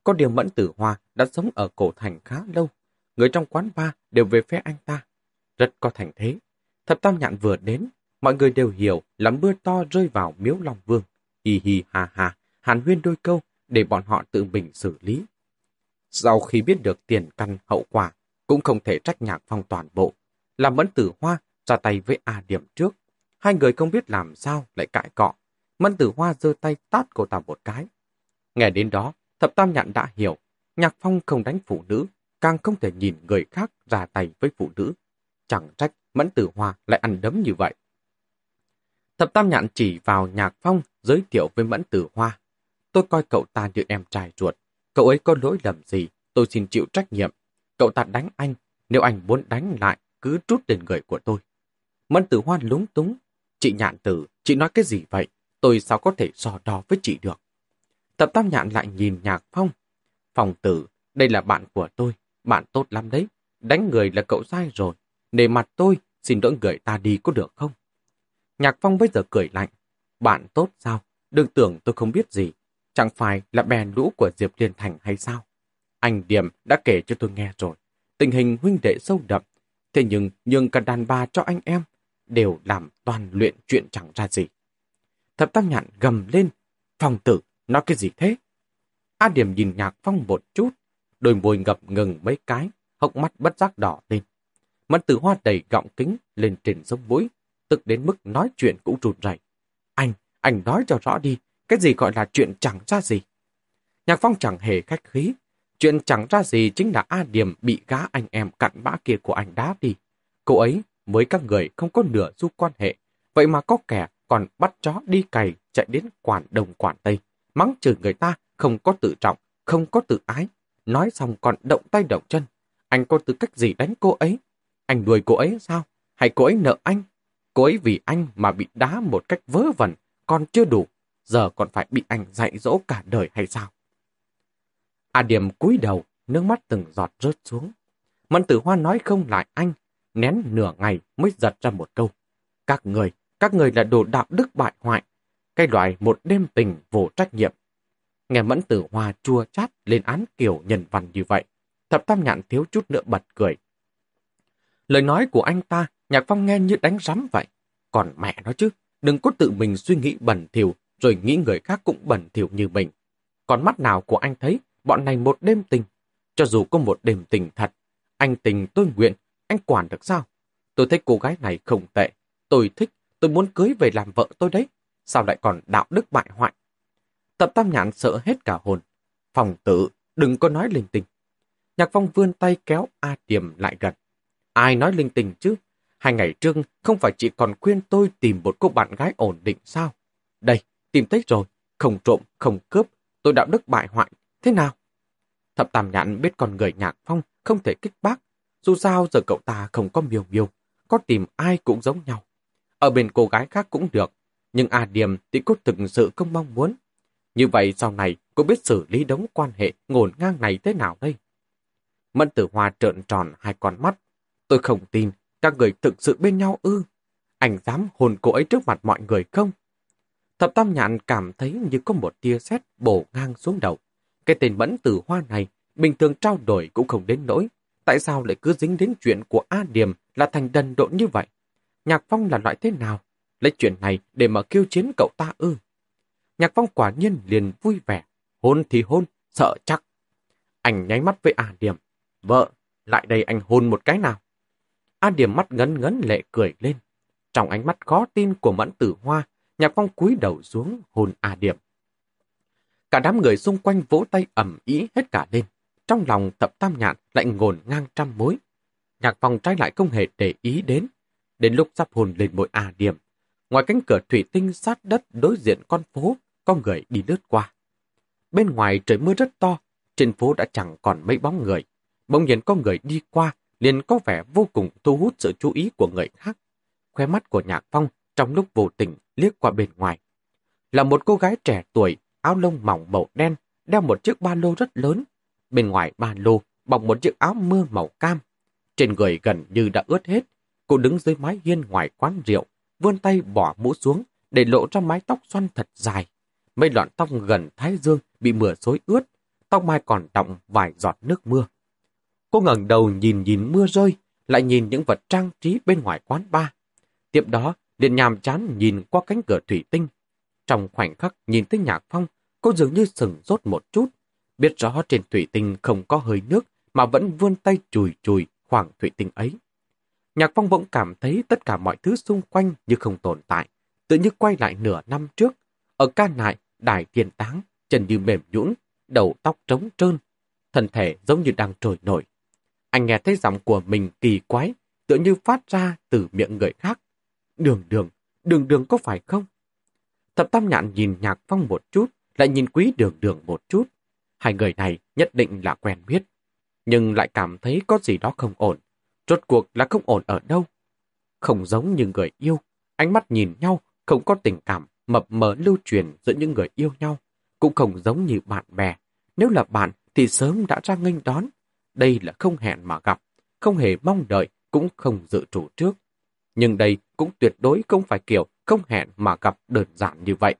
Có điều mẫn tử hoa đã sống ở cổ thành khá lâu. Người trong quán ba đều về phe anh ta. Rất có thành thế. Thập tam nhạn vừa đến, mọi người đều hiểu là mưa to rơi vào miếu Long Vương. Hi hi ha ha, hàn huyên đôi câu để bọn họ tự mình xử lý. Sau khi biết được tiền căn hậu quả, cũng không thể trách nhạc phong toàn bộ. Làm mẫn tử hoa ra tay với A điểm trước. Hai người không biết làm sao lại cãi cọ. Mân tử hoa giơ tay tát cô ta một cái. Nghe đến đó, thập tam nhạn đã hiểu. Nhạc phong không đánh phụ nữ, càng không thể nhìn người khác ra tay với phụ nữ. Chẳng trách mẫn tử hoa lại ăn đấm như vậy. Thập tam nhạn chỉ vào nhạc phong giới thiệu với mẫn tử hoa. Tôi coi cậu ta như em trai ruột. Cậu ấy có lỗi lầm gì, tôi xin chịu trách nhiệm. Cậu ta đánh anh, nếu anh muốn đánh lại, cứ trút đến người của tôi. Mẫn tử hoan lúng túng. Chị nhạn tử, chị nói cái gì vậy? Tôi sao có thể so đo với chị được? Tập tam nhạn lại nhìn nhạc phong. phòng tử, đây là bạn của tôi, bạn tốt lắm đấy. Đánh người là cậu sai rồi. Nề mặt tôi, xin đỡ người ta đi có được không? Nhạc phong bây giờ cười lạnh. Bạn tốt sao? Đừng tưởng tôi không biết gì. Chẳng phải là bè lũ của Diệp Liên Thành hay sao? Anh Điểm đã kể cho tôi nghe rồi. Tình hình huynh đệ sâu đậm. Thế nhưng nhường cả đàn bà cho anh em đều làm toàn luyện chuyện chẳng ra gì. Thập Tam Nhạn gầm lên. Phong tử, nói cái gì thế? A Điểm nhìn Nhạc Phong một chút, đôi môi ngập ngừng mấy cái, hốc mắt bất giác đỏ lên. Mẫn tử hoa đầy gọng kính lên trên sông mũi, tức đến mức nói chuyện cũng rụt rẩy. Anh, anh nói cho rõ đi, cái gì gọi là chuyện chẳng ra gì? Nhạc Phong chẳng hề khách khí. Chuyện chẳng ra gì chính là A Điểm bị gá anh em cặn bã kia của anh đá đi. Cô ấy với các người không có nửa du quan hệ. Vậy mà có kẻ còn bắt chó đi cày chạy đến quản đồng quản tây. Mắng chửi người ta không có tự trọng, không có tự ái. Nói xong còn động tay động chân. Anh có tư cách gì đánh cô ấy? Anh đuổi cô ấy sao? Hay cô ấy nợ anh? Cô ấy vì anh mà bị đá một cách vớ vẩn, còn chưa đủ giờ còn phải bị anh dạy dỗ cả đời hay sao? A Điểm cúi đầu, nước mắt từng giọt rớt xuống. Mẫn tử hoa nói không lại anh, nén nửa ngày mới giật ra một câu. Các người, các người là đồ đạo đức bại hoại, cái loại một đêm tình vô trách nhiệm. Nghe mẫn tử hoa chua chát lên án kiểu nhân văn như vậy, thập tam nhạn thiếu chút nữa bật cười. Lời nói của anh ta, nhạc phong nghe như đánh rắm vậy. Còn mẹ nó chứ, đừng có tự mình suy nghĩ bẩn thỉu rồi nghĩ người khác cũng bẩn thỉu như mình. Còn mắt nào của anh thấy bọn này một đêm tình? Cho dù có một đêm tình thật, anh tình tôi nguyện, anh quản được sao? Tôi thấy cô gái này không tệ. Tôi thích, tôi muốn cưới về làm vợ tôi đấy. Sao lại còn đạo đức bại hoại? Tập tam nhãn sợ hết cả hồn. Phòng tử, đừng có nói linh tinh. Nhạc phong vươn tay kéo A Tiềm lại gần. Ai nói linh tinh chứ? Hai ngày trước không phải chị còn khuyên tôi tìm một cô bạn gái ổn định sao? Đây, Tìm thấy rồi, không trộm, không cướp, tôi đạo đức bại hoại, thế nào? Thập tam nhãn biết con người nhạc phong không thể kích bác, dù sao giờ cậu ta không có miêu miêu, có tìm ai cũng giống nhau. Ở bên cô gái khác cũng được, nhưng A Điềm thì cô thực sự không mong muốn. Như vậy sau này cô biết xử lý đống quan hệ ngổn ngang này thế nào đây? Mẫn tử hoa trợn tròn hai con mắt. Tôi không tin các người thực sự bên nhau ư. Anh dám hồn cô ấy trước mặt mọi người không? Thập Tam Nhạn cảm thấy như có một tia sét bổ ngang xuống đầu. Cái tên mẫn tử hoa này, bình thường trao đổi cũng không đến nỗi. Tại sao lại cứ dính đến chuyện của A Điềm là thành đần độn như vậy? Nhạc Phong là loại thế nào? Lấy chuyện này để mà kêu chiến cậu ta ư? Nhạc Phong quả nhiên liền vui vẻ. Hôn thì hôn, sợ chắc. Anh nháy mắt với A Điềm. Vợ, lại đây anh hôn một cái nào. A Điềm mắt ngấn ngấn lệ cười lên. Trong ánh mắt khó tin của mẫn tử hoa Nhạc Phong cúi đầu xuống hôn A Điểm. Cả đám người xung quanh vỗ tay ẩm ý hết cả lên. Trong lòng thập tam nhạn lại ngổn ngang trăm mối. Nhạc Phong trái lại không hề để ý đến. Đến lúc sắp hồn lên mỗi à điểm, ngoài cánh cửa thủy tinh sát đất đối diện con phố, có người đi lướt qua. Bên ngoài trời mưa rất to, trên phố đã chẳng còn mấy bóng người. Bỗng nhiên có người đi qua, liền có vẻ vô cùng thu hút sự chú ý của người khác. Khoe mắt của Nhạc Phong trong lúc vô tình liếc qua bên ngoài. Là một cô gái trẻ tuổi, áo lông mỏng màu đen, đeo một chiếc ba lô rất lớn. Bên ngoài ba lô bọc một chiếc áo mưa màu cam. Trên người gần như đã ướt hết. Cô đứng dưới mái hiên ngoài quán rượu, vươn tay bỏ mũ xuống để lộ ra mái tóc xoăn thật dài. Mấy lọn tóc gần thái dương bị mưa xối ướt, tóc mai còn đọng vài giọt nước mưa. Cô ngẩng đầu nhìn nhìn mưa rơi, lại nhìn những vật trang trí bên ngoài quán bar. Tiếp đó, liền nhàm chán nhìn qua cánh cửa thủy tinh. Trong khoảnh khắc nhìn thấy nhạc phong, cô dường như sừng rốt một chút. Biết rõ trên thủy tinh không có hơi nước, mà vẫn vươn tay chùi chùi khoảng thủy tinh ấy. Nhạc phong bỗng cảm thấy tất cả mọi thứ xung quanh như không tồn tại, tự như quay lại nửa năm trước. Ở ca nại, đài tiền táng, chân như mềm nhũn, đầu tóc trống trơn, thân thể giống như đang trồi nổi. Anh nghe thấy giọng của mình kỳ quái, tựa như phát ra từ miệng người khác. Đường đường, đường đường có phải không? Thập tam nhạn nhìn nhạc phong một chút, lại nhìn quý đường đường một chút. Hai người này nhất định là quen biết, nhưng lại cảm thấy có gì đó không ổn. Rốt cuộc là không ổn ở đâu. Không giống như người yêu, ánh mắt nhìn nhau, không có tình cảm mập mờ lưu truyền giữa những người yêu nhau, cũng không giống như bạn bè. Nếu là bạn thì sớm đã ra nghênh đón. Đây là không hẹn mà gặp, không hề mong đợi, cũng không dự chủ trước. Nhưng đây cũng tuyệt đối không phải kiểu không hẹn mà gặp đơn giản như vậy.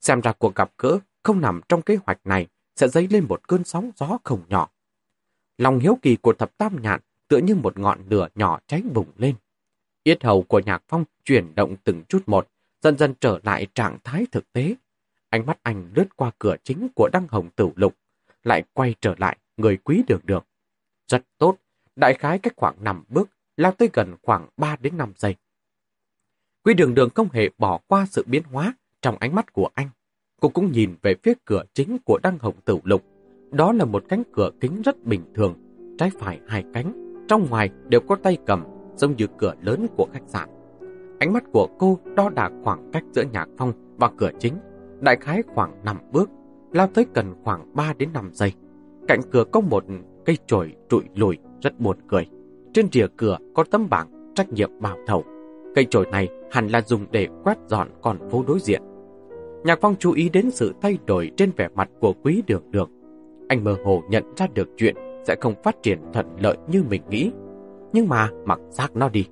Xem ra cuộc gặp gỡ không nằm trong kế hoạch này sẽ dấy lên một cơn sóng gió không nhỏ. Lòng hiếu kỳ của thập tam nhạn tựa như một ngọn lửa nhỏ cháy bùng lên. Yết hầu của nhạc phong chuyển động từng chút một, dần dần trở lại trạng thái thực tế. Ánh mắt anh lướt qua cửa chính của đăng hồng tử lục, lại quay trở lại người quý đường đường. Rất tốt, đại khái cách khoảng 5 bước, lao tới gần khoảng 3 đến 5 giây. Quý đường đường không hề bỏ qua sự biến hóa trong ánh mắt của anh. Cô cũng nhìn về phía cửa chính của đăng hồng tử lục. Đó là một cánh cửa kính rất bình thường, trái phải hai cánh, trong ngoài đều có tay cầm, giống như cửa lớn của khách sạn. Ánh mắt của cô đo đạc khoảng cách giữa nhạc phong và cửa chính, đại khái khoảng 5 bước, lao tới cần khoảng 3 đến 5 giây. Cạnh cửa có một cây chổi trụi lùi rất buồn cười. Trên rìa cửa có tấm bảng trách nhiệm bảo thầu. Cây chổi này hẳn là dùng để quét dọn con phố đối diện. Nhạc Phong chú ý đến sự thay đổi trên vẻ mặt của quý đường đường. Anh mơ hồ nhận ra được chuyện sẽ không phát triển thuận lợi như mình nghĩ. Nhưng mà mặc xác nó đi.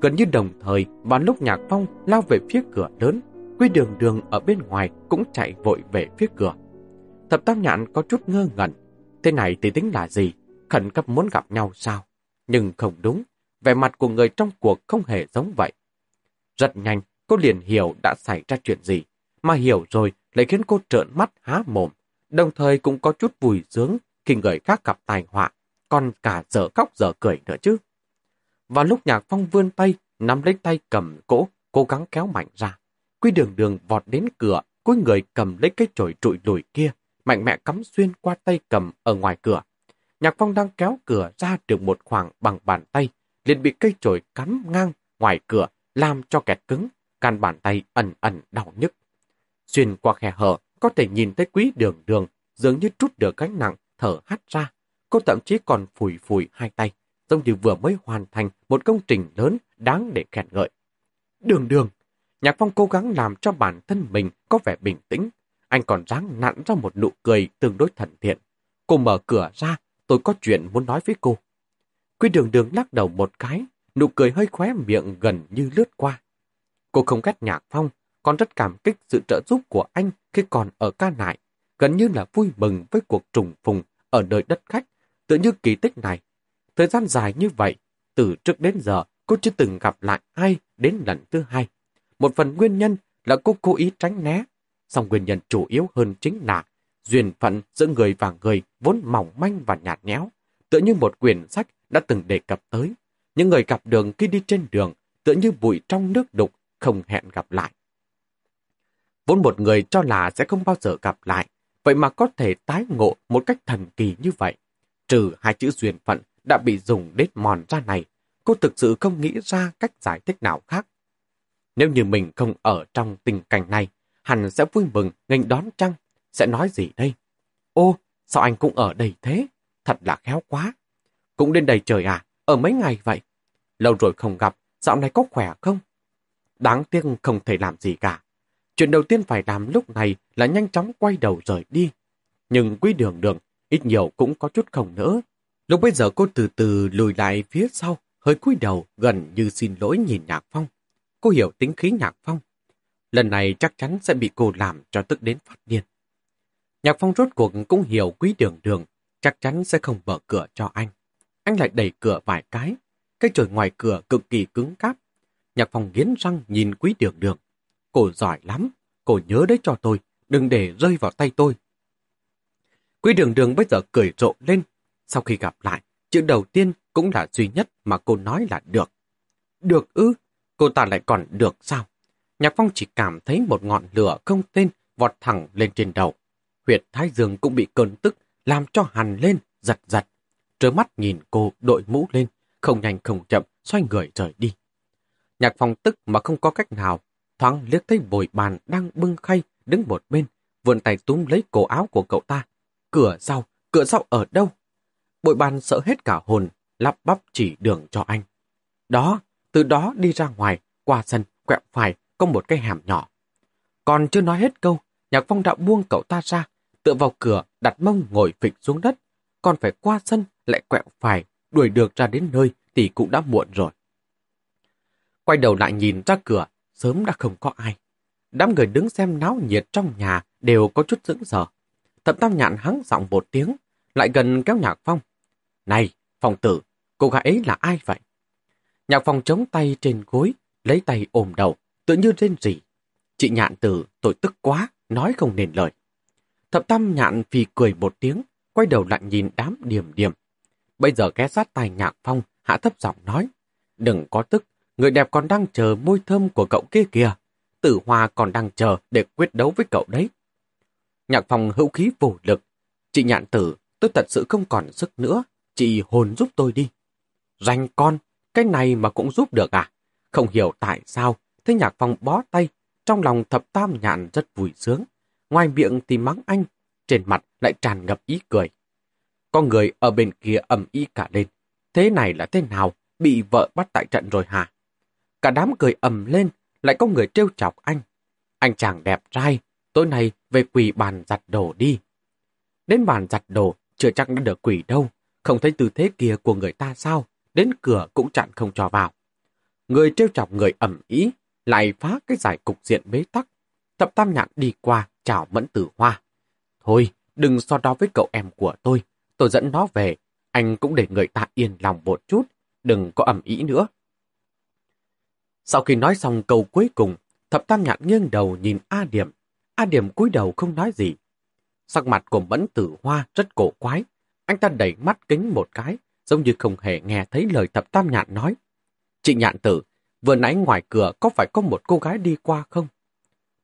Gần như đồng thời, vào lúc Nhạc Phong lao về phía cửa lớn, Quý đường đường ở bên ngoài cũng chạy vội về phía cửa. Thập tam nhạn có chút ngơ ngẩn. Thế này thì tính là gì? Khẩn cấp muốn gặp nhau sao? Nhưng không đúng. Vẻ mặt của người trong cuộc không hề giống vậy. Rất nhanh, cô liền hiểu đã xảy ra chuyện gì. Mà hiểu rồi lại khiến cô trợn mắt há mồm. Đồng thời cũng có chút vui sướng khi người khác gặp tài họa. Còn cả giờ khóc giờ cười nữa chứ. và lúc nhạc phong vươn tay, nắm lấy tay cầm cỗ, cố gắng kéo mạnh ra. Quy đường đường vọt đến cửa, cuối người cầm lấy cái chổi trụi lùi kia, mạnh mẽ cắm xuyên qua tay cầm ở ngoài cửa. Nhạc Phong đang kéo cửa ra được một khoảng bằng bàn tay, liền bị cây chổi cắm ngang ngoài cửa, làm cho kẹt cứng, can bàn tay ẩn ẩn đau nhức. Xuyên qua khe hở, có thể nhìn thấy quý đường đường, dường như trút được gánh nặng, thở hắt ra. Cô thậm chí còn phủi phủi hai tay, giống như vừa mới hoàn thành một công trình lớn đáng để khen ngợi. Đường đường, Nhạc Phong cố gắng làm cho bản thân mình có vẻ bình tĩnh. Anh còn ráng nặn ra một nụ cười tương đối thần thiện. Cô mở cửa ra, tôi có chuyện muốn nói với cô. Quy đường đường lắc đầu một cái, nụ cười hơi khóe miệng gần như lướt qua. Cô không ghét Nhạc Phong, con rất cảm kích sự trợ giúp của anh khi còn ở ca nại, gần như là vui mừng với cuộc trùng phùng ở nơi đất khách, tự như kỳ tích này. Thời gian dài như vậy, từ trước đến giờ cô chưa từng gặp lại ai đến lần thứ hai. Một phần nguyên nhân là cô cố ý tránh né, song nguyên nhân chủ yếu hơn chính là duyên phận giữa người và người vốn mỏng manh và nhạt nhẽo, tựa như một quyển sách đã từng đề cập tới. Những người gặp đường khi đi trên đường, tựa như bụi trong nước đục, không hẹn gặp lại. Vốn một người cho là sẽ không bao giờ gặp lại, vậy mà có thể tái ngộ một cách thần kỳ như vậy. Trừ hai chữ duyên phận đã bị dùng đến mòn ra này, cô thực sự không nghĩ ra cách giải thích nào khác. Nếu như mình không ở trong tình cảnh này, hẳn sẽ vui mừng nghênh đón chăng? Sẽ nói gì đây? Ô, sao anh cũng ở đây thế? Thật là khéo quá. Cũng đến đây trời à, ở mấy ngày vậy? Lâu rồi không gặp, dạo này có khỏe không? Đáng tiếc không thể làm gì cả. Chuyện đầu tiên phải làm lúc này là nhanh chóng quay đầu rời đi. Nhưng quý đường đường, ít nhiều cũng có chút không nỡ. Lúc bây giờ cô từ từ lùi lại phía sau, hơi cúi đầu gần như xin lỗi nhìn Nhạc Phong. Cô hiểu tính khí Nhạc Phong. Lần này chắc chắn sẽ bị cô làm cho tức đến phát điên. Nhạc Phong rốt cuộc cũng hiểu quý đường đường, chắc chắn sẽ không mở cửa cho anh. Anh lại đẩy cửa vài cái. Cái trời ngoài cửa cực kỳ cứng cáp. Nhạc Phong nghiến răng nhìn quý đường đường. Cô giỏi lắm, cô nhớ đấy cho tôi, đừng để rơi vào tay tôi. Quý đường đường bây giờ cười rộ lên. Sau khi gặp lại, chữ đầu tiên cũng là duy nhất mà cô nói là được. Được ư? Cô ta lại còn được sao? Nhạc Phong chỉ cảm thấy một ngọn lửa không tên vọt thẳng lên trên đầu. Huyệt thái dương cũng bị cơn tức, làm cho hằn lên, giật giật. Trớ mắt nhìn cô đội mũ lên, không nhanh không chậm, xoay người rời đi. Nhạc Phong tức mà không có cách nào, thoáng liếc thấy bồi bàn đang bưng khay, đứng một bên, vươn tay túm lấy cổ áo của cậu ta. Cửa sau, cửa sau ở đâu? Bội bàn sợ hết cả hồn, lắp bắp chỉ đường cho anh. Đó, từ đó đi ra ngoài, qua sân, quẹo phải, có một cái hẻm nhỏ. Còn chưa nói hết câu, Nhạc Phong đã buông cậu ta ra, tựa vào cửa, đặt mông ngồi phịch xuống đất. Còn phải qua sân, lại quẹo phải, đuổi được ra đến nơi thì cũng đã muộn rồi. Quay đầu lại nhìn ra cửa, sớm đã không có ai. Đám người đứng xem náo nhiệt trong nhà đều có chút dững dở. Thẩm Tam Nhạn hắng giọng một tiếng, lại gần kéo Nhạc Phong. Này, Phong tử, cô gái ấy là ai vậy? Nhạc Phong chống tay trên gối, lấy tay ôm đầu, tự như rên rỉ. Chị Nhạn tử, tôi tức quá, nói không nên lời. Thập Tam Nhạn phì cười một tiếng, quay đầu lại nhìn đám điểm điểm. Bây giờ ghé sát tay Nhạc Phong, hạ thấp giọng nói. Đừng có tức, người đẹp còn đang chờ môi thơm của cậu kia kìa. Tử Hoa còn đang chờ để quyết đấu với cậu đấy. Nhạc Phòng hữu khí vô lực. Chị Nhạn tử, tôi thật sự không còn sức nữa. Chị hồn giúp tôi đi. Ranh con, cái này mà cũng giúp được à? Không hiểu tại sao, thế Nhạc Phòng bó tay, trong lòng thập tam nhạn rất vui sướng. Ngoài miệng thì mắng anh, trên mặt lại tràn ngập ý cười. Con người ở bên kia ầm ý cả lên. Thế này là thế nào? Bị vợ bắt tại trận rồi hả? Cả đám cười ầm lên, lại có người trêu chọc anh. Anh chàng đẹp trai, tối nay về quỷ bàn giặt đồ đi. Đến bàn giặt đồ, chưa chắc đã được quỷ đâu. Không thấy tư thế kia của người ta sao? Đến cửa cũng chặn không cho vào. Người trêu chọc người ẩm ý, lại phá cái giải cục diện bế tắc. Thập tam nhạn đi qua, chào mẫn tử hoa. Thôi, đừng so đo với cậu em của tôi. Tôi dẫn nó về, anh cũng để người ta yên lòng một chút, đừng có ẩm ý nữa. Sau khi nói xong câu cuối cùng, thập tam nhạn nghiêng đầu nhìn A Điểm. A Điểm cúi đầu không nói gì. Sắc mặt của mẫn tử hoa rất cổ quái. Anh ta đẩy mắt kính một cái, giống như không hề nghe thấy lời thập tam nhạn nói. Chị nhạn tử, vừa nãy ngoài cửa có phải có một cô gái đi qua không?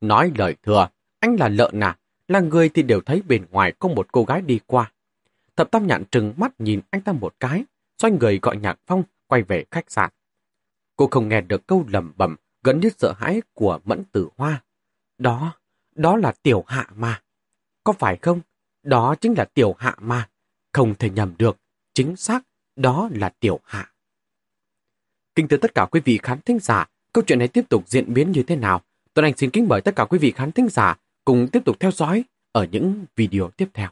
Nói lời thừa, anh là lợn à, là người thì đều thấy bên ngoài có một cô gái đi qua. Thập tam nhạn trừng mắt nhìn anh ta một cái, xoay người gọi nhạc phong quay về khách sạn. Cô không nghe được câu lầm bẩm gần như sợ hãi của mẫn tử hoa. Đó, đó là tiểu hạ mà. Có phải không? Đó chính là tiểu hạ mà. Không thể nhầm được. Chính xác, đó là tiểu hạ. Kính thưa tất cả quý vị khán thính giả, câu chuyện này tiếp tục diễn biến như thế nào? Tuấn Anh xin kính mời tất cả quý vị khán thính giả cùng tiếp tục theo dõi ở những video tiếp theo.